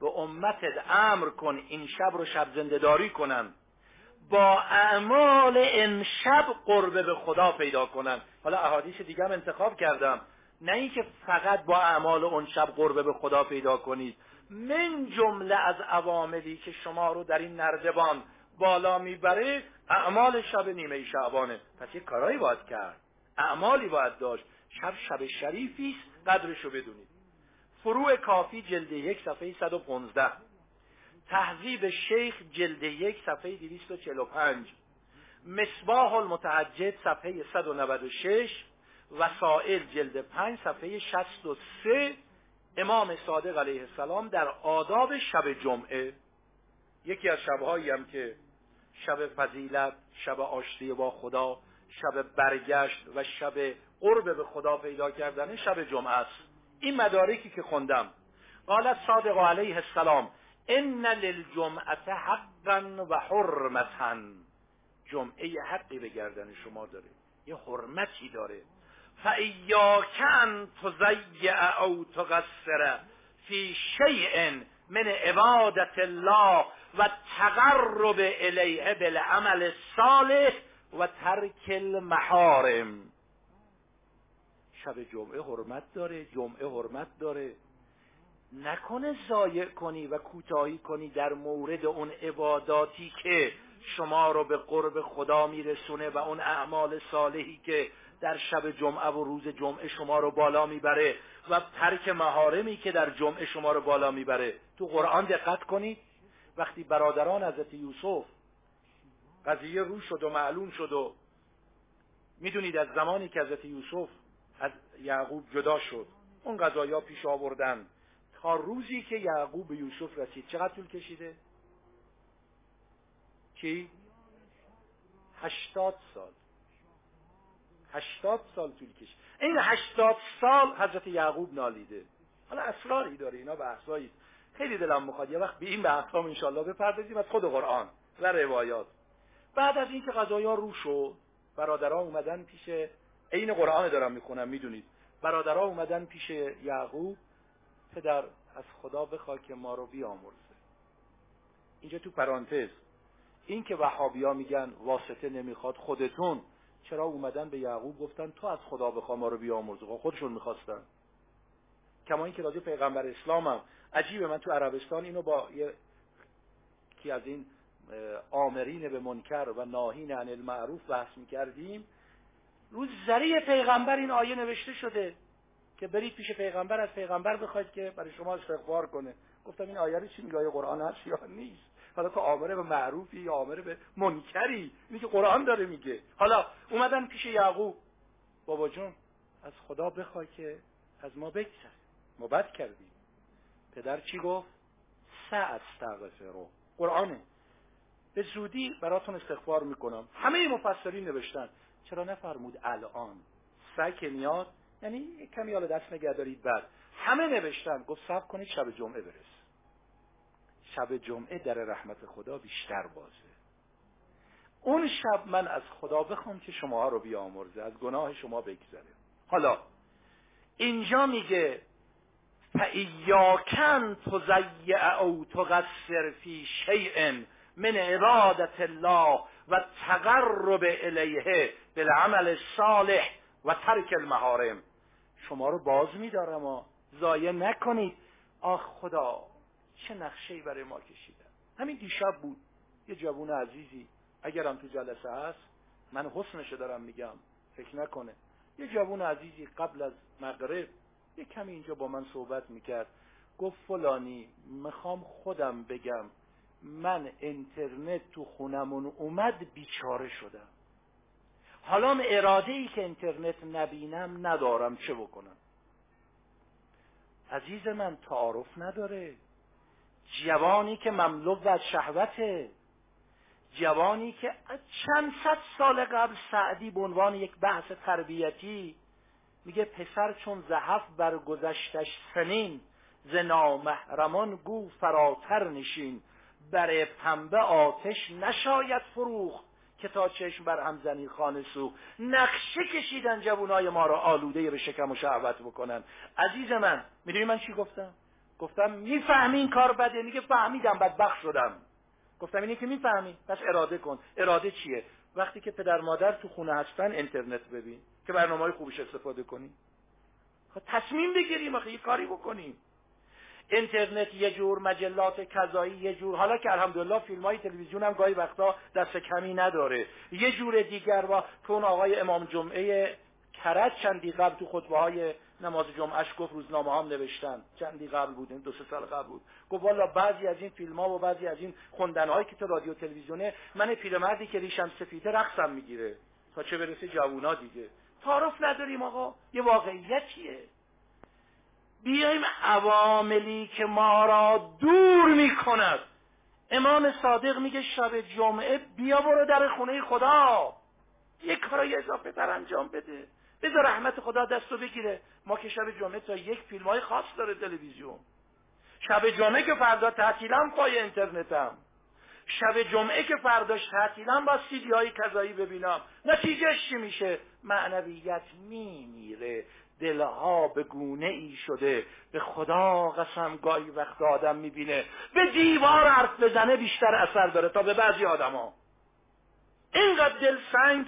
به امتت امر کن این شب رو شب زندهداری کنن. با اعمال این شب قربه به خدا پیدا کنن حالا احادیث دیگه هم انتخاب کردم. نه اینکه فقط با اعمال اون شب قربه به خدا پیدا کنید. من جمله از عواملی که شما رو در این نردبان بالا می‌بره اعمال شب نیمه شعبانه. پس یه کارایی باید کرد. اعمالی باید داشت. شب شب شریفی است قدرشو بدونید. فروع کافی جلد یک صفحه 115 تهذیب شیخ جلد یک صفحه 245 مصباح المتعجد صفحه 196 وسائل جلد 5 صفحه 63 امام صادق علیه السلام در آداب شب جمعه. یکی از شبهایی هم که شب فضیلت شب آشتی با خدا شب برگشت و شب قرب به خدا پیدا کردن شب جمعه است. این مدارکی که خوندم. قال صادق علیه السلام ان للجمعه حقا و حرمتا. جمعه حقی به گردن شما داره. یه حرمتی داره. فایاک ان تضیع او تقصر فی شیء من عبادت الله و تقرب الیه بالعمل الصالح و ترک المحارم. شب جمعه حرمت داره. جمعه حرمت داره. نکنه ضایع کنی و کوتاهی کنی در مورد اون عباداتی که شما رو به قرب خدا میرسونه و اون اعمال صالحی که در شب جمعه و روز جمعه شما رو بالا می‌بره و ترک مهارمی که در جمعه شما رو بالا می‌بره. تو قرآن دقت کنید وقتی برادران حضرت یوسف قضیه رو شد و معلوم شد و می‌دونید از زمانی که حضرت یوسف از یعقوب جدا شد اون قضایا پیش آوردن. تا روزی که یعقوب به یوسف رسید چقدر طول کشیده؟ کی؟ هشتاد سال. هشتاد سال طول کشید. این هشتاد سال حضرت یعقوب نالیده. حالا اسراری داره اینا بحثایی خیلی دلم می‌خواد یه وقت به این بحثام انشالله بپردازیم از خود قرآن و روایات. بعد از اینکه قضایا رو شد برادرها اومدن پیش عین قرآن دارم می‌خونم می‌دونید. برادرها اومدن پیش یعقوب پدر از خدا بخوا که ما رو بیامرزه. اینجا تو پرانتز این که وهابیا میگن واسطه نمی‌خواد خودتون چرا اومدن به یعقوب گفتن تو از خدا بخوا ما رو بیامرزه؟ خب خودشون می‌خواستن. کما اینکه راجع پیغمبر اسلامم عجیبه من تو عربستان اینو با یه کی از این آمرین به منکر و ناهین عن المعروف بحث می‌کردیم. روز زری پیغمبر این آیه نوشته شده. که برید پیش پیغمبر از پیغمبر بخواید که برای شما استغفار کنه. گفتم این آیه چی میگه؟ قرآن هست یا نیست؟ حالا تو آمره به معروفی یا آمره به منکری؟ اینی که قرآن داره میگه. حالا اومدن پیش یعقوب. بابا جون از خدا بخوای که از ما بگذر. ما بد کردیم. پدر چی گفت؟ سعت رو قرآنه. به زودی براتون استغفار می‌کنم. همه مفسرین نوشتن. چرا نفرمود الان؟ سعی میاد یعنی کمی حالا دست نگه دارید. بعد همه نوشتن. گفت صبر کنید شب جمعه برس شب جمعه در رحمت خدا بیشتر بازه. اون شب من از خدا بخوام که شما رو بیامرزه از گناه شما بگذره. حالا اینجا میگه فَإِيَّاكَنْ تُزَيِّعَ او تقصر فی شیء من عبادت الله و تقرب الیه بالعمل صالح و ترک المحارم. شما رو باز میدارم و ضایع نکنید. آخ خدا چه نقشه برای ما کشیدن همین دیشب بود. یه جوون عزیزی اگرم تو جلسه هست من حسنشو دارم میگم. فکر نکنه. یه جوون عزیزی قبل از مغرب یه کمی اینجا با من صحبت می‌کرد. گفت فلانی می‌خوام خودم بگم. من اینترنت تو خونمون اومد بیچاره شدم. حالا اراده ای که اینترنت نبینم ندارم چه بکنم. عزیز من تعارف نداره. جوانی که مملو از شهوته. جوانی که چند صد سال قبل سعدی به عنوان یک بحث تربیتی میگه پسر چون زحف بر گذشتش سنین ز نامحرمان گو فراتر نشین. بر پنبه آتش نشاید فروخت. که تا چشم بر هم زنی خانه سو. نقشه کشیدن جوانای ما را آلوده به شکم و شهوت بکنن. عزیز من می‌دونی من چی گفتم؟ گفتم می‌فهمی این کار بده؟ میگه فهمیدم بدبخت شدم. گفتم اینه که می‌فهمی. پس اراده کن. اراده چیه؟ وقتی که پدر مادر تو خونه هستن اینترنت ببین. که برنامه های خوبش استفاده کنی. خب تصمیم بگیریم آخه یه کاری بکنیم. اینترنت یه جور مجلات کذایی یه جور. حالا که الحمدلله فیلم های تلویزیون هم گاهی وقتا دست کمی نداره. یه جور دیگر و تون آقای امام جمعه کرد چندی قبل تو خطبه های نماز جمعهش گفت روزنامه هم نوشتن. چندی قبل بود دو سه سال قبل بود. گفت والا بعضی از این فیلم ها و بعضی از این خوندن هایی که تو رادیو تلویزیونه من پیرمردی که ریشم سفیده رقصم می‌گیره. تا چه برسه جوونا دیگه. تعارف نداریم آقا. یه واقعیتیه بیایم عواملی که ما را دور می‌کند. امام صادق میگه شب جمعه بیا برو در خونه خدا. یه کارای اضافه تر انجام بده. بذار رحمت خدا دستو بگیره. ما که شب جمعه تا یک فیلم های خاص داره تلویزیون. شب جمعه که فردا تعطیلم پای اینترنتم. شب جمعه که فرداش تعطیلم با سیدی های کذایی ببینم. نتیجهش چی میشه؟ معنویت میمیره. دلها به گونه ای شده. به خدا قسم گاهی وقت آدم می‌بینه. به دیوار حرف بزنه بیشتر اثر داره تا به بعضی آدما اینقدر دل سنگ.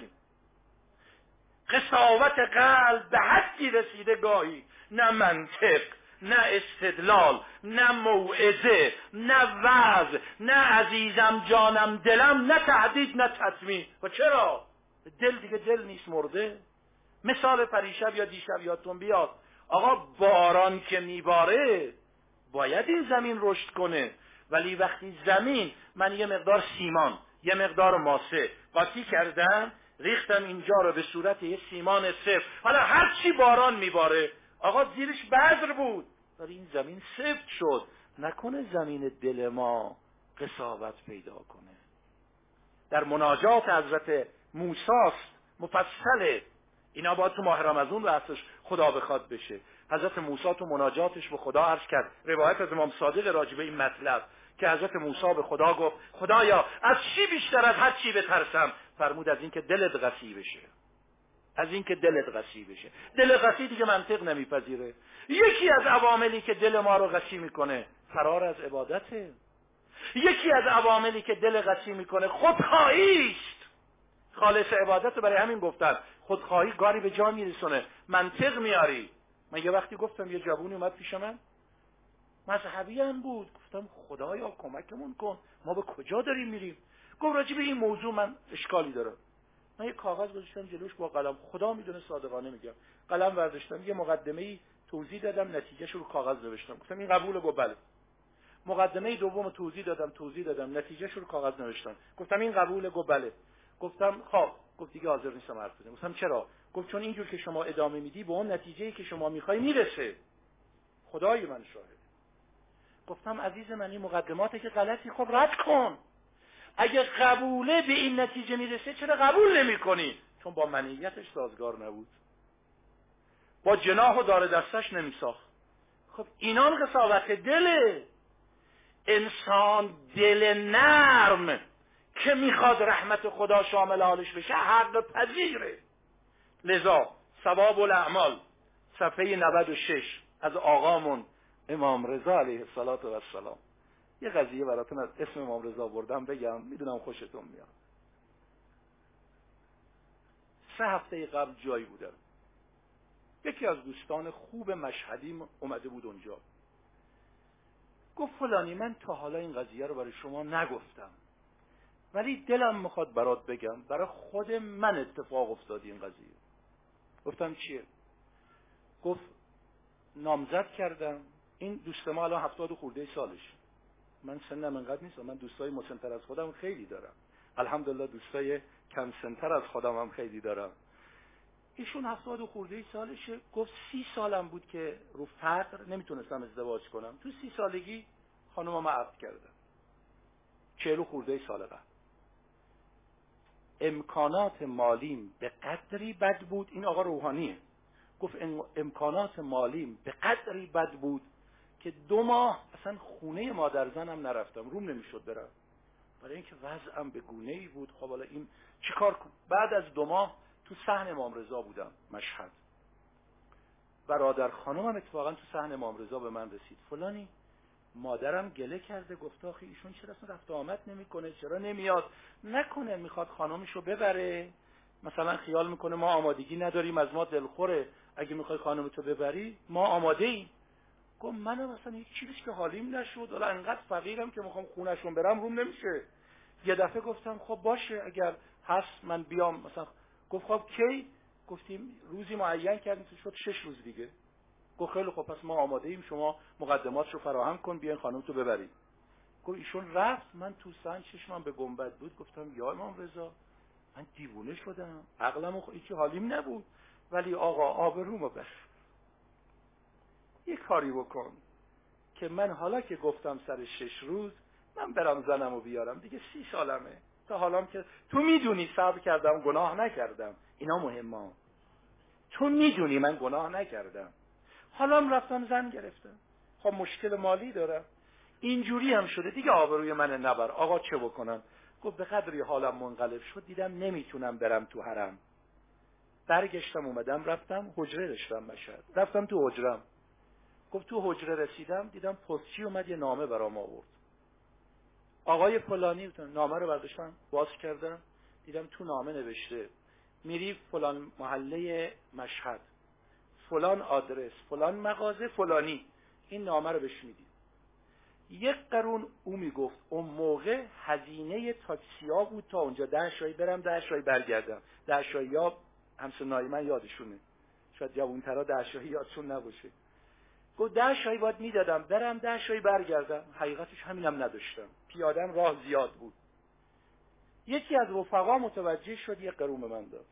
قصاوت قلب به حدی رسیده گاهی. نه منطق نه استدلال نه موعظه نه وعظ نه عزیزم جانم دلم نه تهدید نه تطمین. و چرا؟ دل دیگه دل نیست مرده. مثال پریشب یا دیشب یادتون بیاد. آقا باران که میباره باید این زمین رشد کنه. ولی وقتی زمین من یه مقدار سیمان یه مقدار ماسه قاطی کردم ریختم اینجا رو به صورت یه سیمان صفر. حالا هر چی باران میباره آقا زیرش بذر بود. ولی این زمین سفت شد. نکنه زمین دل ما قصاوت پیدا کنه. در مناجات حضرت موساست مفصله اینا باید تو ماه رمضان بحثش خدا بخواد بشه. حضرت موسی تو مناجاتش به خدا عرض کرد. روایت از امام صادق راجبه این مطلب که حضرت موسی به خدا گفت خدایا از چی بیشتر از هر چی بترسم؟ فرمود از اینکه دلت قسی بشه. از اینکه دلت قسی بشه. دل قسی دیگه منطق نمیپذیره. یکی از عواملی که دل ما رو قسی می‌کنه فرار از عبادته. یکی از عواملی که دل قسی می‌کنه خودخواهی است. خالص عبادت برای همین گفتن. خودخواهی گاری به جا میرسونه. منطق میاری. من یه وقتی گفتم یه جوونی اومد پیش من. مذهبی هم بود. گفتم خدایا کمکمون کن. ما به کجا داریم میریم؟ گفت راجع به این موضوع من اشکالی دارم من یه کاغذ گذاشتم جلوش با قلم. خدا می‌دونه صادقانه میگم. قلم ورداشتم یه مقدمه ای توضیح دادم. نتیجهش رو کاغذ نوشتم. گفتم این قبول گفت بله. مقدمه دوم توضیح دادم توضیح دادم. نتیجهش رو کاغذ نوشتم. گفتم این قبول گفت بله. گفتم خب گفت دیگه حاضر نیستم حرف بزنم. گفتم چرا؟ گفت چون اینجور که شما ادامه میدی به اون نتیجه که شما می‌خوای می‌رسه. خدای من شاهد. گفتم عزیز من این مقدماتی که غلطی خب رد کن. اگه قبوله به این نتیجه می‌رسه چرا قبول نمی کنی؟ چون با منیتش سازگار نبود. با جناح و دار دستش نمیساخت. خب اینان قصاوت دله. انسان دل نرم. که می‌خواد رحمت خدا شامل حالش بشه حق پذیره. لذا ثواب الاعمال صفحه 96 از آقامون امام رضا علیه السلام یه قضیه براتون از اسم امام رضا بردم بگم می‌دونم خوشتون میاد. سه هفته قبل جایی بودم. یکی از دوستان خوب مشهدی اومده بود اونجا. گفت فلانی من تا حالا این قضیه رو برای شما نگفتم. ولی دلم می‌خواد برات بگم برای خود من اتفاق افتاد این قضیه. گفتم چیه؟ گفت نامزد کردم. این دوست ما الان هفتاد خورده سالش من سنم انقدر نیست من دوستای مسنتر از خودم خیلی دارم. الحمدلله دوستای کم سنتر از خودم هم خیلی دارم. ایشون هفتاد و خورده سالشه. گفت سی سالم بود که رو فقر نمی‌تونستم ازدواج کنم. تو سی سالگی خانم عقد کردم. چهل خورده سال قبل. امکانات مالیم به قدری بد بود این آقا روحانیه. گفت امکانات مالیم به قدری بد بود که دو ماه اصلا خونه مادر زنم نرفتم روم نمی‌شد برم. برای اینکه وضعم به گونه ای بود. خب حالا این چیکار بعد از دو ماه تو صحن امام رضا بودم مشهد. برادر خانمم اتفاقا تو صحن امام رضا به من رسید. فلانی مادرم گله کرده گفته آخه ایشون چرا اصلا رفت آمد نمی‌کنه؟ چرا نمیاد؟ نکنه می‌خواد خانمشو ببره. مثلا خیال می‌کنه ما آمادگی نداریم از ما دلخوره. اگه می‌خوای خانمتو ببری ما آماده ایم گفت من مثلا یک چیزی که حالیم نشد. حالا انقدر فقیرم که می‌خوام خونشون برم روم نمیشه. یه دفعه گفتم خب باشه اگر هست من بیام. مثلا گفت خب کی؟ گفتیم روزی معین کردیم. شد شش روز دیگه. گفت خیلی خب پس ما آماده ایم شما مقدمات رو فراهم کن بیاین خانم تو ببرید گفت ایشون رفت. من تو سن چشمم به گنبد بود. گفتم یا امام رضا من دیوونه شدم. عقلم هیچ حالیم نبود. ولی آقا آبرومو بس یه کاری بکن که من حالا که گفتم سر شش روز من برم زنم و بیارم. دیگه سی سالمه. تا حالا که تو می‌دونی صبر کردم گناه نکردم. اینا مهمه. تو می‌دونی من گناه نکردم. حالا رفتم زن گرفتم. خب مشکل مالی دارم اینجوری هم شده. دیگه آبروی من نبر. آقا چه بکنم؟ گفت به قدری حالم منقلب شد دیدم نمی‌تونم برم تو حرم. برگشتم اومدم رفتم حجره داشتم مشهد. رفتم تو حجرم گفت تو حجره رسیدم دیدم پستچی اومد یه نامه برام آورد. آقای فلانی نامه رو برداشتم باز کردم دیدم تو نامه نوشته میری فلان محله مشهد. فلان آدرس فلان مغازه فلانی. این نامه رو بهش میدی یک قرون او می‌گفت اون موقع هزینه تاکسیا بود تا اونجا. ده شایی برم ده شایی برگردم. ده شایی ها همسنایی من یادشونه. شاید جوونترا ده شایی یادشون نباشه. گفت ده شایی باید می‌دادم. برم ده شایی برگردم. حقیقتش همینم نداشتم. پیادم راه زیاد بود. یکی از رفقا متوجه شد یه قروم من داد.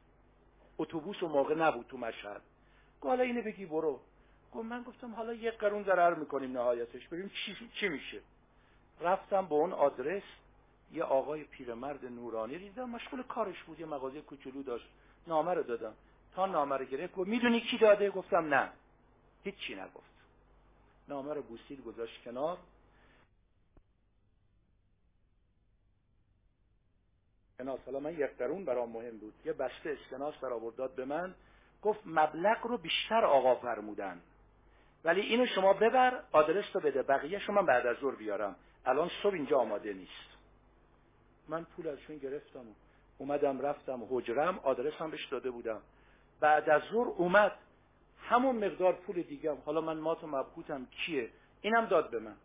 اتوبوس و موقع نبود تو مشهد. حالا اینو بگی برو. گفت من گفتم حالا یک قرون ضرر می‌کنیم نهایتش. ببینیم چی, چی میشه. رفتم به اون آدرس یه آقای پیرمرد نورانی دیدم مشغول کارش بود. یه مغازه کوچولو داشت. نامه رو دادم. تا نامه رو گرفت گفت می‌دونی کی داده؟ گفتم نه. هیچی نگفت. نامه رو بوسید گذاشت کنار. اسکناس حالا من یک درون برام مهم بود. یه بسته اسکناس برآورد داد به من. گفت مبلغ رو بیشتر آقا فرمودن. ولی اینو شما ببر آدرس رو بده بقیه شما بعد از ظهر بیارم. الان صبح اینجا آماده نیست. من پول ازشون گرفتم و اومدم رفتم حجرم آدرس هم بهش داده بودم. بعد از ظهر اومد. همون مقدار پول دیگم حالا من مات و مبهوتم کیه؟ اینم داد به من.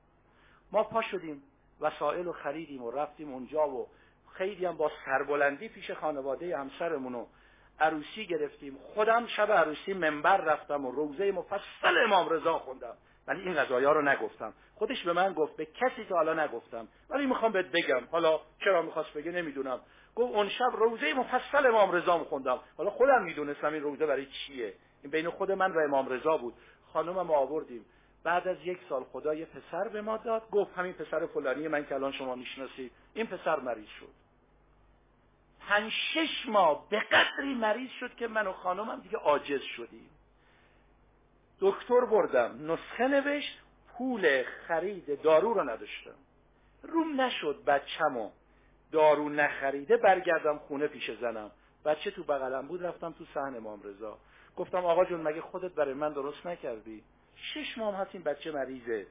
ما پا شدیم وسایل رو خریدیم و رفتیم اونجا و خیلی هم با سربلندی پیش خانواده همسرمون و عروسی گرفتیم. خودم شب عروسی منبر رفتم و روزه مفصل امام رضا خوندم. ولی این قضایا رو نگفتم. خودش به من گفت به کسی که حالا نگفتم. ولی می‌خوام بهت بگم. حالا چرا می‌خواست بگه نمی‌دونم. گفت اون شب روزه مفصل امام رضا خوندم. حالا خودم می‌دونستم این روزه برای چیه. این بین خود من و امام رضا بود. خانومم آوردیم. بعد از یک سال خدا یه پسر به ما داد. گفت همین پسر فلانی من که الان شما می‌شناسید. این پسر مریض شد. پنج شش ماه به قدری مریض شد که من و خانومم دیگه عاجز شدیم. دکتر بردم نسخه نوشت پول خرید دارو رو نداشتم. روم نشد بچه‌مو. دارو نخریده برگردم خونه پیش زنم. بچه تو بغلم بود رفتم تو صحن امام رضا. گفتم آقا جون مگه خودت برای من درست نکردی؟ شش ماه هست این بچه مریضه.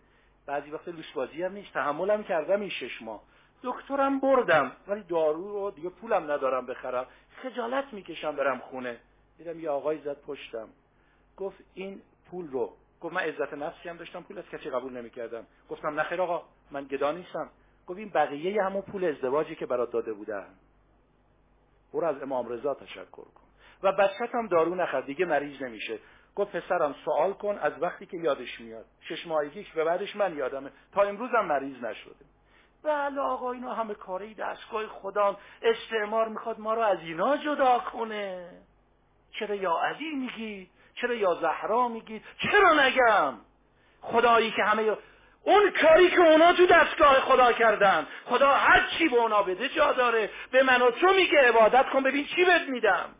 بعضی وقت لوسبازی هم نیست. تحملم کردم این شش ماه. دکترم بردم. ولی دارو رو دیگه پولم ندارم بخرم. خجالت می‌کشم برم خونه. دیدم یه آقای زد پشتم. گفت این پول رو. گفت من عزت نفسی هم داشتم. پول از کسی قبول نمی‌کردم. گفتم نخیر آقا من گدا نیستم. گفت این بقیه همون پول ازدواجی که برات داده بودن. برو از امام رضا تشکر کن. و بچت هم دارو نخر. دیگه مریض نمیشه. گفت پسرم سوال کن از وقتی که یادش میاد. شش ماهگیش به بعدش من یادمه. تا امروز هم مریض نشده. بله آقا اینا همه کاری دستگاه خدا استعمار می‌خواد ما رو از اینا جدا کنه. چرا یا علی میگی؟ چرا یا زهرا میگی؟ چرا نگم؟ خدایی که همه اون کاری که اونا تو دستگاه خدا کردن. خدا هر چی به اونا بده جا داره. به من و تو میگه عبادت کن. ببین چی بهت میدم.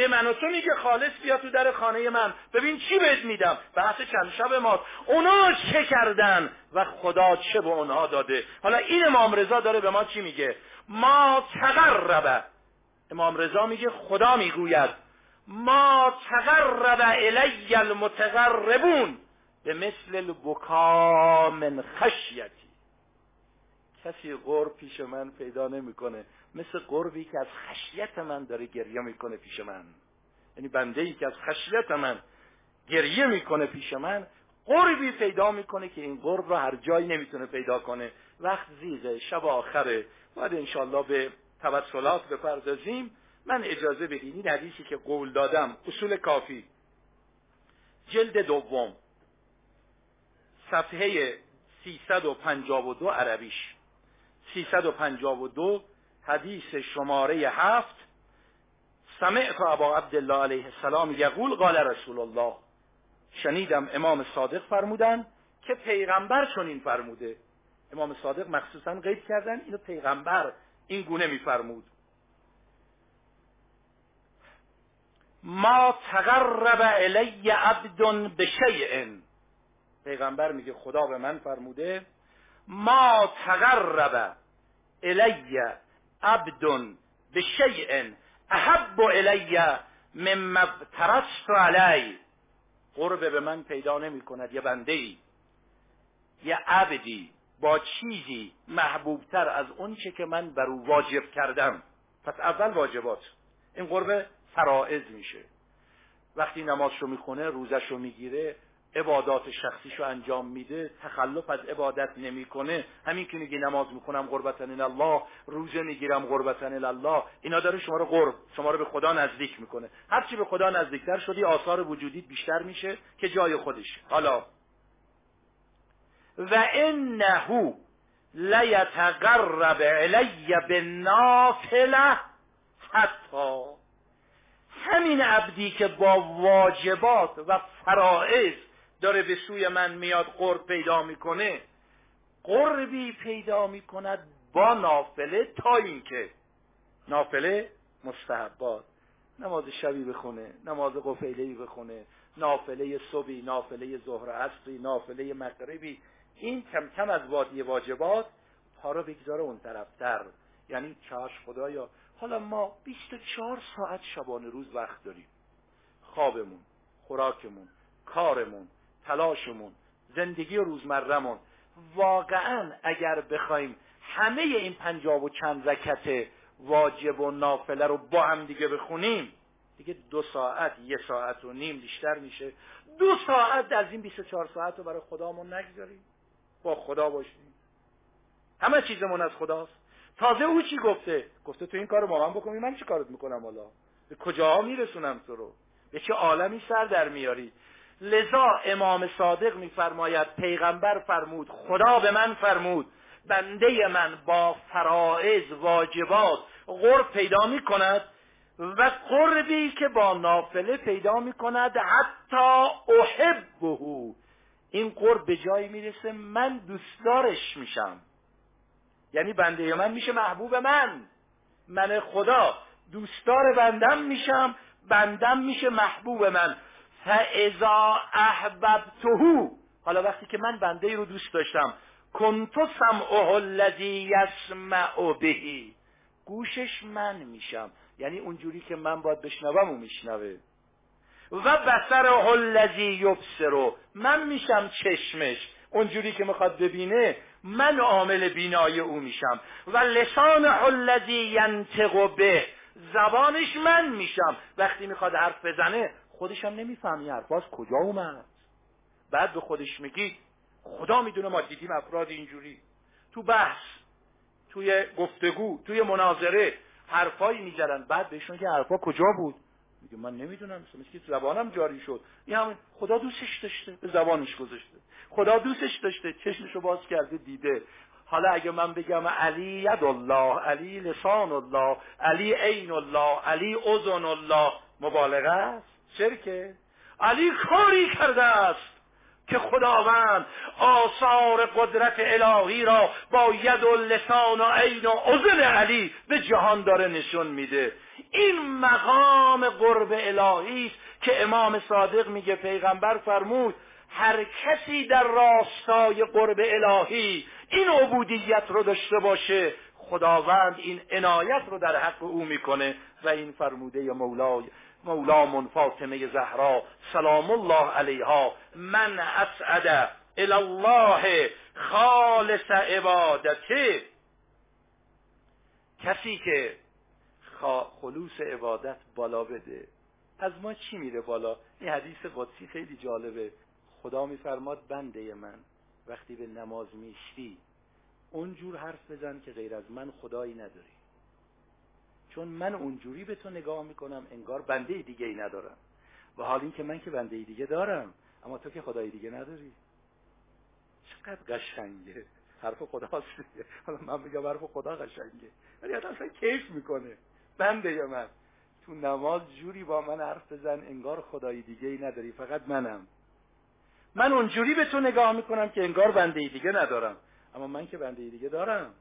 به من و تو میگه خالص بیا تو در خانه من. ببین چی بهت میدم؟ بحث چند شب ما اونا چه کردن؟ و خدا چه به اونها داده؟ حالا این امام رضا داره به ما چی میگه؟ ما تقرب. امام رضا میگه خدا می‌گوید. ما تقرب الی المتقربون. به مثل البکا من خشیتی. کسی قرب پیش من پیدا نمی‌کنه. مثل قربی که از خشیت من داره گریه می‌کنه پیش من. یعنی بنده ای که از خشیت من گریه می‌کنه پیش من قربی پیدا می‌کنه که این قرب رو هر جایی نمی‌تونه پیدا کنه. وقت زیغه شب آخره باید انشالله به توسلات بپردازیم. من اجازه بدین این حدیثی که قول دادم اصول کافی. جلد دوم. صفحه 352 عربیش. 352 حدیث شماره هفت سمعت ابا عبدالله علیه السلام یقول قال رسول الله. شنیدم امام صادق فرمودن که پیغمبر چنین فرموده. امام صادق مخصوصا قید کردن اینو پیغمبر این گونه میفرمود. ما تقرب الی عبد بشیء. پیغمبر میگه خدا به من فرموده ما تقرب الی عبد بشیء احب الی مما ترست علی قرب به من پیدا نمی کند یه بنده ای. یه عبدی با چیزی محبوبتر از اون چه که من بر او واجب کردم. پس اول واجبات. این قرب فرائض میشه. وقتی نمازشو می‌خونه روزشو می‌گیره عبادات شخصیشو انجام میده تخلف از عبادت نمی‌کنه. همین که میگه نماز می‌کنم قربتن الله روزه می‌گیرم قربتن الله. اینا داره شما رو قرب شما رو به خدا نزدیک می‌کنه. هرچی به خدا نزدیکتر شدی آثار وجودیت بیشتر میشه که جای خودش. حالا. و انه لیتقرب علی بالنافله حتی. همین عبدی که با واجبات و فرائض داره به سوی من میاد قرب پیدا می‌کنه. قربی پیدا می‌کند با نافله تا اینکه نافله مستحبات. نماز شبی بخونه نماز قفیله بخونه نافله صبحی نافله ظهر عصری نافله مغربی. این کم کم از وادی واجبات پا رو بگذاره اون طرفتر یعنی چاش خدایا. حالا ما 24 ساعت شبانه روز وقت داریم. خوابمون خوراکمون کارمون تلاشمون زندگی روزمرهمون. واقعا اگر بخوایم همه این پنجاب و چند رکت واجب و نافله رو با هم دیگه بخونیم دیگه دو ساعت یه ساعت و نیم بیشتر میشه. دو ساعت از این 24 ساعت رو برای خدامون نگذاریم. با خدا باشیم. همه چیزمون از خداست. تازه او چی گفته؟ گفته تو این کارو با من بکنی من چی کارت می‌کنم حالا؟ به کجاها میرسونم تو رو؟ به چه عالمی سر در میاری؟ لذا امام صادق میفرماید پیغمبر فرمود خدا به من فرمود بنده من با فرائض واجبات قرب پیدا می کند و قربی که با نافله پیدا می کند حتی احبه. این قرب به جایی می‌رسه من دوستدارش میشم. یعنی بنده من میشه محبوب من. من خدا دوستدار بندم میشم بندم میشه محبوب من. فاذا احببته حالا وقتی که من بنده ای رو دوست داشتم کنتو سمعه الذی یسمع بهی گوشش من میشم. یعنی اونجوری که من باید بشنوم و میشنوه. و بسر الذی یبصر من میشم چشمش. اونجوری که می‌خواد ببینه من عامل بینای او میشم. و لسان الذی ینطق به زبانش من میشم. وقتی می‌خواد حرف بزنه خودشم نمی‌فهمی حرفاز کجا اومد. بعد به خودش میگی خدا می‌دونه ما دیدیم افراد اینجوری. تو بحث توی گفتگو توی مناظره حرفایی می‌زنن بعد بهشون که حرفا کجا بود؟ میگه من نمی‌دونم. مثل که زبانم جاری شد. این همین خدا دوستش داشته. به زبانش گذاشته. خدا دوستش داشته. چشمشو باز کرده دیده. حالا اگه من بگم علی ید الله علی لسان الله علی عین الله علی اذن الله مبالغه است. شرکه. علی کاری کرده است که خداوند آثار قدرت الهی را با ید و لسان و عین و اذن علی به جهان داره نشون میده. این مقام قرب الهی است که امام صادق میگه پیغمبر فرمود هر کسی در راستای قرب الهی این عبودیت رو داشته باشه خداوند این عنایت رو در حق او می‌کنه و این فرموده مولای مولامون فاطمه زهرا سلام الله علیها. من اسعد الى الله خالص عبادته. کسی که خلوص عبادت بالا بده. از ما چی میره بالا؟ این حدیث قدسی خیلی جالبه. خدا میفرماد بنده من وقتی به نماز میشتی اونجور حرف بزن که غیر از من خدایی نداری. چون من اونجوری به تو نگاه می‌کنم انگار بنده دیگه ای ندارم. و حال این که من که بنده دیگه دارم اما تو که خدای دیگه نداری. چقدر قشنگه. حرف خداست حالا من میگم حرف خدا قشنگه. ولی اصلا کیف می‌کنه. بنده من. تو نماز جوری با من حرف بزن انگار خدای دیگه ای نداری فقط منم. من اونجوری به تو نگاه می‌کنم که انگار بنده دیگه ندارم. اما من که بنده دیگه دارم.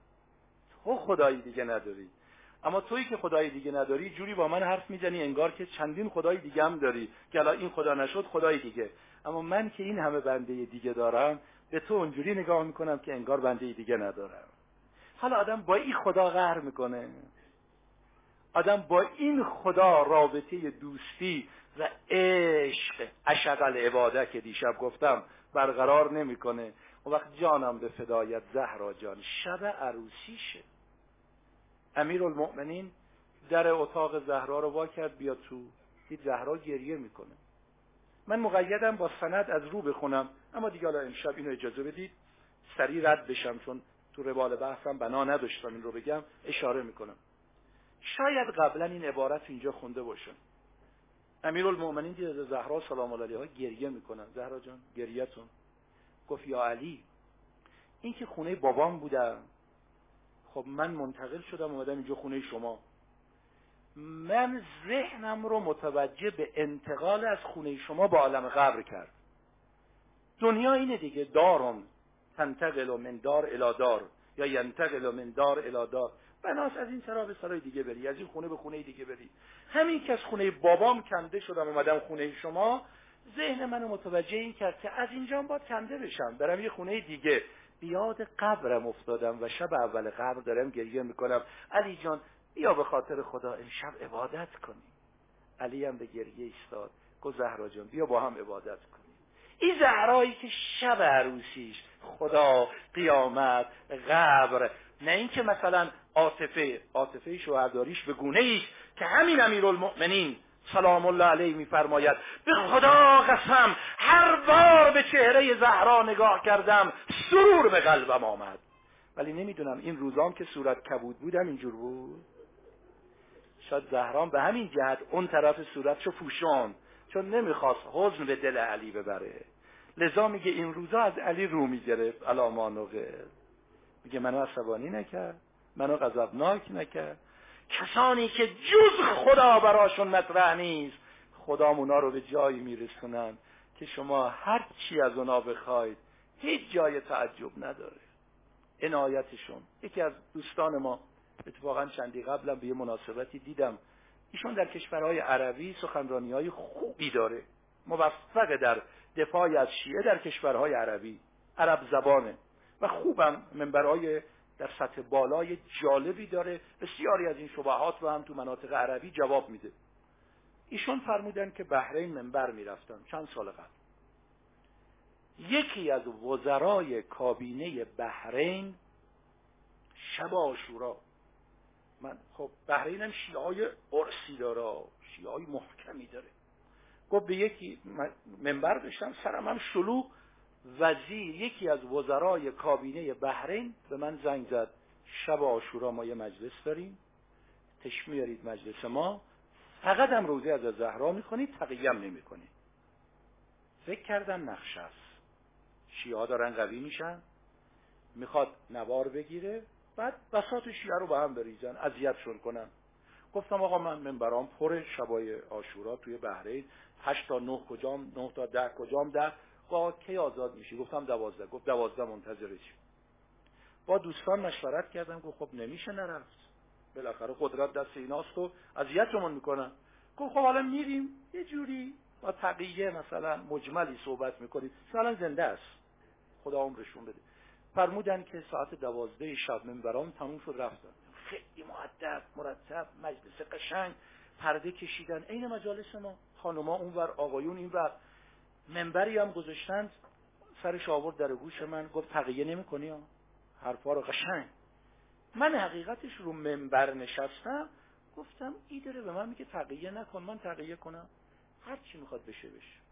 تو خدایی دیگه نداری. اما تویی که خدای دیگه نداری جوری با من حرف می‌زنی انگار که چندین خدای دیگه هم داری که این خدا نشد خدای دیگه. اما من که این همه بنده دیگه دارم به تو اونجوری نگاه می‌کنم که انگار بنده دیگه ندارم. حالا آدم با این خدا قهر می‌کنه. آدم با این خدا رابطه دوستی و عشق اشغل عباده که دیشب گفتم برقرار نمی‌کنه. و وقت جانم به فدایت زهرا جان شب عروسیشه امیر المؤمنین در اتاق زهرا رو وا کرد بیا تو دید زهرا گریه می‌کنه. من مقیدم با سند از رو بخونم اما دیگه حالا امشب اینو اجازه بدید سریع رد بشم چون تو روال بحثم بنا نداشتم این رو بگم اشاره می‌کنم. شاید قبلا این عبارت اینجا خونده باشم. امیر المؤمنین دید زهرا سلام علیها گریه می‌کنن. زهرا جان گریتون گفت یا علی این که خونه بابام بودم. خب من منتقل شدم اومدم اینجا خونه شما. من ذهنم رو متوجه به انتقال از خونه شما با عالم قبر کرد. دنیا اینه دیگه دارم. تنتقل من دار الی دار یا ینتقل من دار الی دار. بناس از این سرا به سرای دیگه بری از این خونه به خونه دیگه بری. همین که از خونه بابام کنده شدم اومدم خونه شما ذهن منو متوجه این کرد که از اینجا باید کنده بشم. برم یه خونه دیگه. بیاد قبرم افتادم و شب اول قبر دارم گریه می‌کنم. علی جان بیا به خاطر خدا امشب عبادت کنیم. علی هم به گریه ایستاد. گفت زهرا جان بیا با هم عبادت کنیم. این زهرایی که شب عروسیش خدا قیامت قبر نه اینکه مثلا عاطفه عاطفه شوهرداریش به گونه ایش که همین امیرالمؤمنین سلام الله علیه میفرماید به خدا قسم هر بار به چهره زهرا نگاه کردم سرور به قلبم آمد. ولی نمی‌دونم این روزام که صورت کبود بودم اینجور بود. شاید زهران به همین جهت اون طرف صورتشو پوشان چون نمی‌خواست حزن به دل علی ببره. لذا میگه این روزا از علی رو می‌گرفت. علامان و میگه منو عصبانی نکرد. منو غضبناک نکرد. کسانی که جز خدا براشون مطرح نیست. خدا اونا رو به جایی میرسونن که شما هر چی از اونا بخواید هیچ جای تعجب نداره. عنایتشون. یکی از دوستان ما اتفاقا چندی قبلم به یه مناسبتی دیدم. ایشون در کشورهای عربی سخنرانی های خوبی داره. موفق در دفاع از شیعه در کشورهای عربی عرب زبانه. و خوبم منبرهای در سطح بالای جالبی داره. بسیاری از این شبهات رو هم تو مناطق عربی جواب میده. ایشون فرمودن که بحرین منبر می‌رفتن چند سال قبل. یکی از وزرای کابینه بحرین شب آشورا. من خب بحرین هم شیعه های ارسی داره شیعه های محکمی داره. گفت به یکی منبر داشتم سرم هم شلوغ وزیر یکی از وزرای کابینه بحرین به من زنگ زد. شب آشورا ما یه مجلس داریم. تش میارید مجلس ما. فقط هم روزه از زهرا می‌کنید تقیم نمی‌کنید فکر کردم نقشه است شیعه دارن قوی میشن می‌خواد نوار بگیره بعد بساط شیعه رو به هم بریزن اذیتشون کنن. گفتم آقا من منبرام پر شبای آشورا توی بحرین. هشت تا نه کجام نه تا ده کجام ده؟ با کی آزاد میشی؟ گفتم دوازده. گفت دوازده منتظرشی با دوستان مشورت کردم گفت خب نمیشه نرفت. بالاخره قدرت دست ایناست و اذیتمون می‌کنن. گفت خب حالا میریم. یه جوری با تقیه مثلا مجملی صحبت می‌کنیم. مثلا زنده است. خدا عمرشون بده. فرمودن که ساعت دوازده شب منبرام تموم شد رفتن. خیلی معدب مرتب مجلس قشنگ پرده کشیدن. عین مجالس ما خانوما اونور آقایون اینور. منبری هم گذاشتند سرش آورد در گوش من گفت تقیه نمی‌کنی حرفا رو قشنگ. من حقیقتش رو منبر نشستم گفتم ای داره به من میگه تقیه نکن من تقیه کنم. هر چی می‌خواد بشه بشه.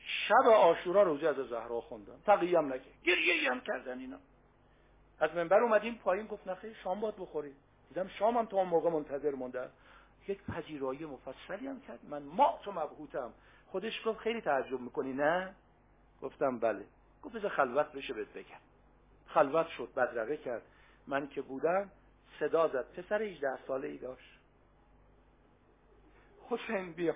شب آشورا روزه از زهرا خوندم. تقیه هم نکه گریه هم کردن اینا. از منبر اومدیم پایین گفت نخیر شام باید بخوری دیدم شام هم تا اون موقع منتظر مونده. یک پذیرایی مفصلی هم کرد. من ما تو مبهوتم. خودش گفت خیلی تعجب می‌کنی نه؟ گفتم بله. گفت بذار خلوت بشه بهت بگم. خلوت شد بدرقه کرد. من که بودم صدا زد. پسر 18 ساله ای داشت. حسین بیا.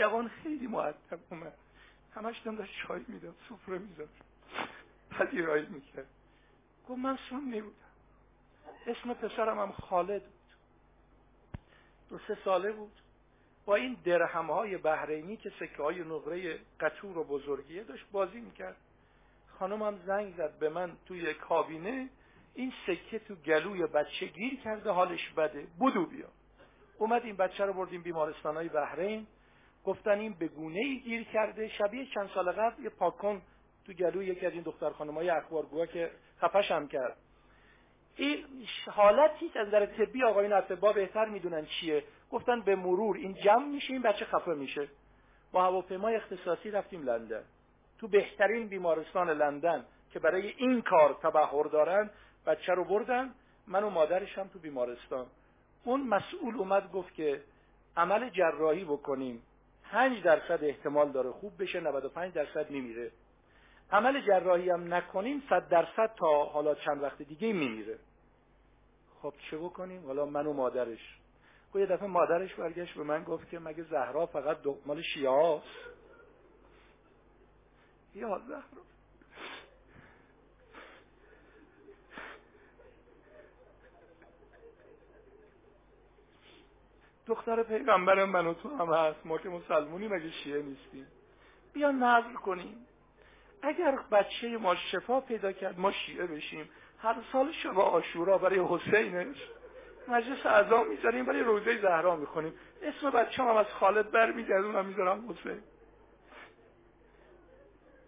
جوان خیلی معدب اومد. همش داشت چای میدم سفره میذاشت پذیرایی می‌کرد. گفت من سنی بودم اسم پسرم هم خالد بود. دو سه ساله بود. با این درهم های بحرینی که سکه های نقره قطور و بزرگیه داشت بازی می‌کرد. خانم هم زنگ زد به من توی کابینه. این سکه تو گلوی بچه گیر کرده حالش بده. بودو بیا. اومد این بچه رو بردیم بیمارستان های بحرین. گفتن این به گونه ای گیر کرده. شبیه چند سال قبل یه پاکن تو گلوی یکی از این دختر خانم های اخبارگوها که خفش هم کرد. این حالتی از نظر طبی آقایون اطبا بهتر می‌دونن چیه. گفتن به مرور این جمع میشه این بچه خفه میشه. با هواپیمای اختصاصی رفتیم لندن. تو بهترین بیمارستان لندن که برای این کار تبهر دارن بچه رو بردن من و مادرش هم تو بیمارستان. اون مسئول اومد گفت که عمل جراحی بکنیم. 5 درصد احتمال داره خوب بشه 95 درصد میمیره عمل جراحی هم نکنیم صد درصد تا حالا چند وقت دیگه میمیره. خب چه بکنیم؟ حالا من و مادرش. خب یه دفعه مادرش برگشت به من گفت که مگه زهرا فقط مال شیعه هاست یا زهرا؟ دختر پیغمبر من و تو هم هست. ما که مسلمونی مگه شیعه نیستیم؟ بیا نظر کنیم. اگر بچه ما شفا پیدا کرد ما شیعه بشیم. هر سال شبا آشورا برای حسینش مجلس اعظام می‌ذاریم برای روزه زهرا می‌خونیم. اسم بچه هم از خالد بر میگردونم می‌ذارم حسین.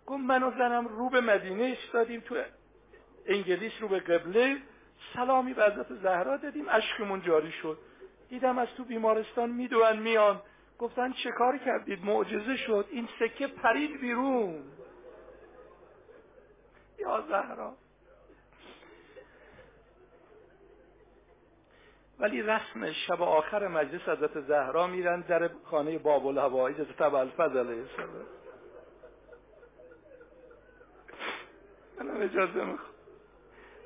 گفت من و زنم رو به مدینه ایستادیم تو انگلیس رو به قبله. سلامی به حضرت زهرا دادیم اشکمون جاری شد. دیدم از تو بیمارستان میدوان میان. گفتن چه کار کردید؟ معجزه شد. این سکه پرید بیرون. یا زهرا. ولی رسم شب آخر مجلس حضرت زهرا میرن در خانه باب الهوایی حضرت ابوالفضل علیه السلام اجازه می‌خوام.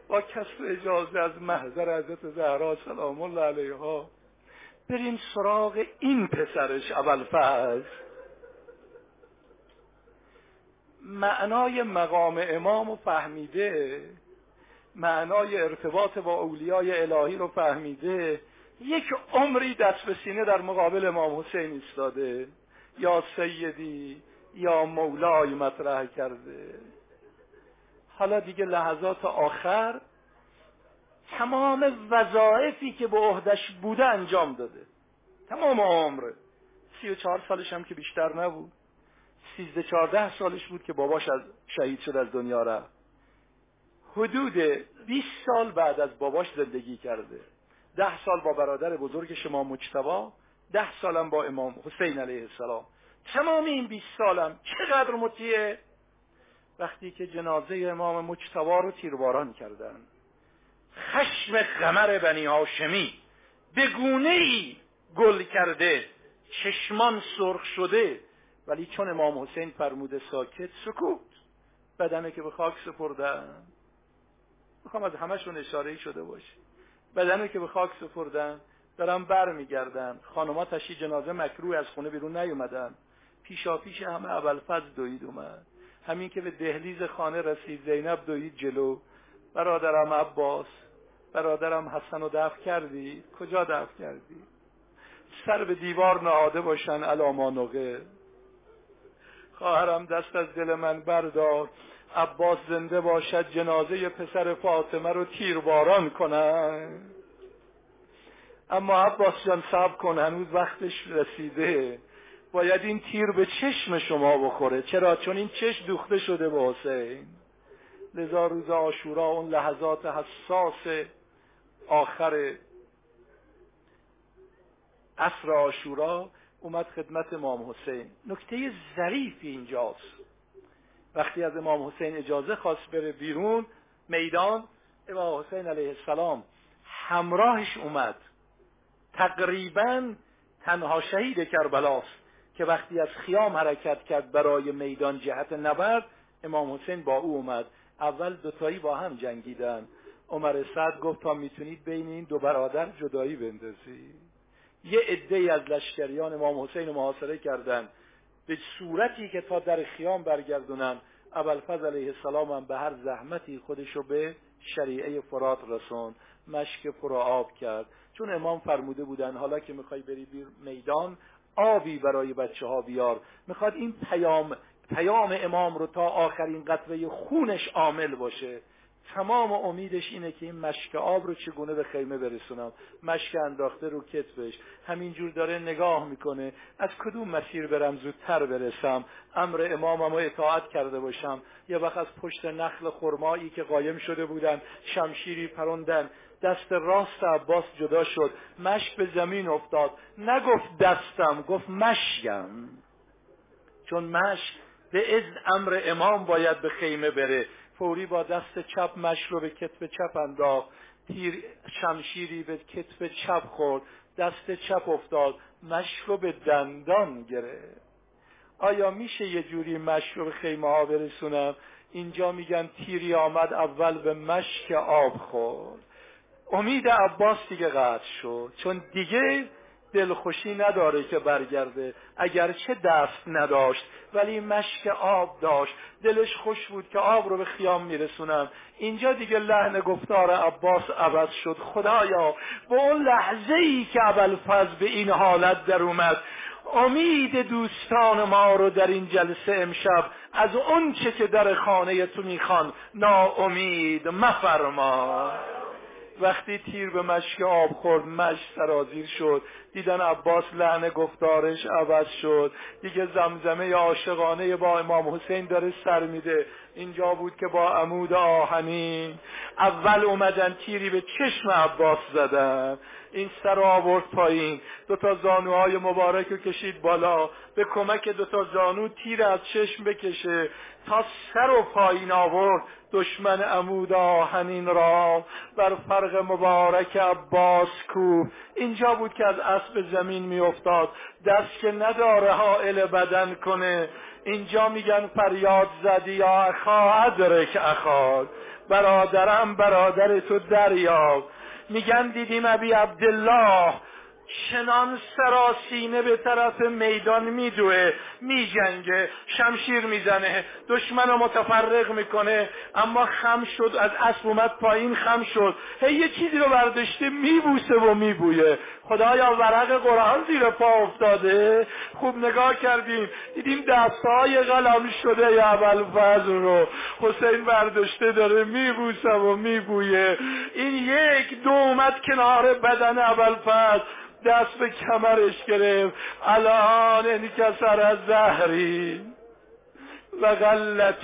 با کسب اجازه از محضر حضرت زهرا سلام الله علیها. بریم سراغ این پسرش ابوالفضل. معنای مقام امام رو فهمیده معنای ارتباط با اولیای الهی رو فهمیده یک عمری دست به سینه در مقابل امام حسین ایستاده. یا سیدی یا مولای مطرح کرده. حالا دیگه لحظات آخر تمام وظایفی که به عهدش بوده انجام داده. تمام عمر سی و چهار سالش هم که بیشتر نبود. سیزده چهارده سالش بود که باباش از شهید شد از دنیا رفت. حدود 20 سال بعد از باباش زندگی کرده. ده سال با برادر بزرگش امام مجتبا ده سالم با امام حسین علیه السلام. تمام این 20 سالم چقدر مطیعه وقتی که جنازه امام مجتبا رو تیرباران کردن. خشم قمر بنی هاشمی. به گونه ای گل کرده چشمان سرخ شده. ولی چون امام حسین فرموده ساکت سکوت. بدنه که به خاک سپردن می‌خوام از همشون اشاره شده باشه. بدنه که به خاک سپردن دارن بر میگردن خانوما تشی جنازه مکروه از خونه بیرون نیومدن. پیشا پیش همه اول فض دوید اومد. همین که به دهلیز خانه رسید زینب دوید جلو. برادرم عباس برادرم حسن و دفع کردی؟ کجا دفع کردی؟ سر به دیوار نهاده باشن علامانقه خواهرم دست از دل من بردار. عباس زنده باشد جنازه پسر فاطمه رو تیرباران کنن اما عباس جان صبر کن هنوز وقتش رسیده. باید این تیر به چشم شما بخوره. چرا؟ چون این چشم دوخته شده به حسین. لذا روز آشورا اون لحظات حساس آخر عصر آشورا اومد خدمت امام حسین. نکته ظریفی اینجاست. وقتی از امام حسین اجازه خواست بره بیرون میدان امام حسین علیه السلام همراهش اومد. تقریبا تنها شهید کربلاست که وقتی از خیام حرکت کرد برای میدان جهت نبرد امام حسین با او اومد. اول دوتایی با هم جنگیدن. عمر سعد گفت تا می‌تونید بین این دو برادر جدایی بندازید. یه عده از لشکریان امام حسین محاصره کردند. به صورتی که تا در خیام برگردونن ابوالفضل علیه السلام هم به هر زحمتی خودشو به شریعه فرات رسون مشک پر آب کرد. چون امام فرموده بودن حالا که می‌خوای بری میدان آبی برای بچه ها بیار. می‌خواد این پیام پیام امام رو تا آخرین قطره خونش عامل باشه. تمام امیدش اینه که این مشک آب رو چگونه به خیمه برسونم؟ مشک انداخته رو کتفش. همینجور داره نگاه می‌کنه. از کدوم مسیر برم زودتر برسم؟ امر امامم رو اطاعت کرده باشم؟ یه وقت از پشت نخل خرمایی که قایم شده بودن شمشیری پروندن دست راست عباس جدا شد. مشک به زمین افتاد. نگفت دستم گفت مشکم. چون مشک به از امر امام باید به خیمه بره. فوری با دست چپ مش رو به کتف چپ انداخت. تیر شمشیری به کتف چپ خورد. دست چپ افتاد. مش رو به دندان گرفت. آیا میشه یه جوری مش رو به خیمه ها برسونم؟ اینجا میگن تیری آمد اول به مشک آب خورد. امید عباس دیگه قطع شد. چون دیگه دلخوشی نداره که برگرده. اگرچه دست نداشت ولی مشک آب داشت. دلش خوش بود که آب رو به خیام میرسونم. اینجا دیگه لحن گفتار عباس عوض شد. خدایا به اون لحظه ای که فض به این حالت در اومد امید دوستان ما رو در این جلسه امشب از اون چه که در خانه تو می‌خوان ناامید مفرما وقتی تیر به مشک آب خورد مشک سرازیر شد. دیدن عباس لحن گفتارش عوض شد. دیگه زمزمه عاشقانه با امام حسین داره سر میده. اینجا بود که با عمود آهنین. اول اومدن تیری به چشم عباس زدن. این سر آورد پایین. دو تا زانوهای مبارک رو کشید بالا. به کمک دو تا زانو تیر از چشم بکشه. تا سر و پایین آورد دشمن عمود آهنین را. بر فرق مبارک عباس کوب اینجا بود که از اسب زمین میافتاد. دست که نداره حائل بدن کنه. اینجا میگن فریاد زدی یا اخا ادرک اخاد برادرم برادر تو دریاب. میگن دیدیم ابی عبدالله چنان سراسینه به طرف میدان میدوه میجنگه شمشیر می‌زنه دشمن رو متفرق می‌کنه اما خم شد از اسب اومد پایین خم شد. هی یه چیزی رو برداشته میبوسه و میبویه. خدایا ورق قرآن زیر پا افتاده. خوب نگاه کردیم دیدیم دستهای قلم شده یا اول فضل رو. حسین برداشته داره میبوسه و میبویه. این یک دو اومد کنار بدن اول فضل. دست به کمرش گرفت. الان انکسر از زهری و غلت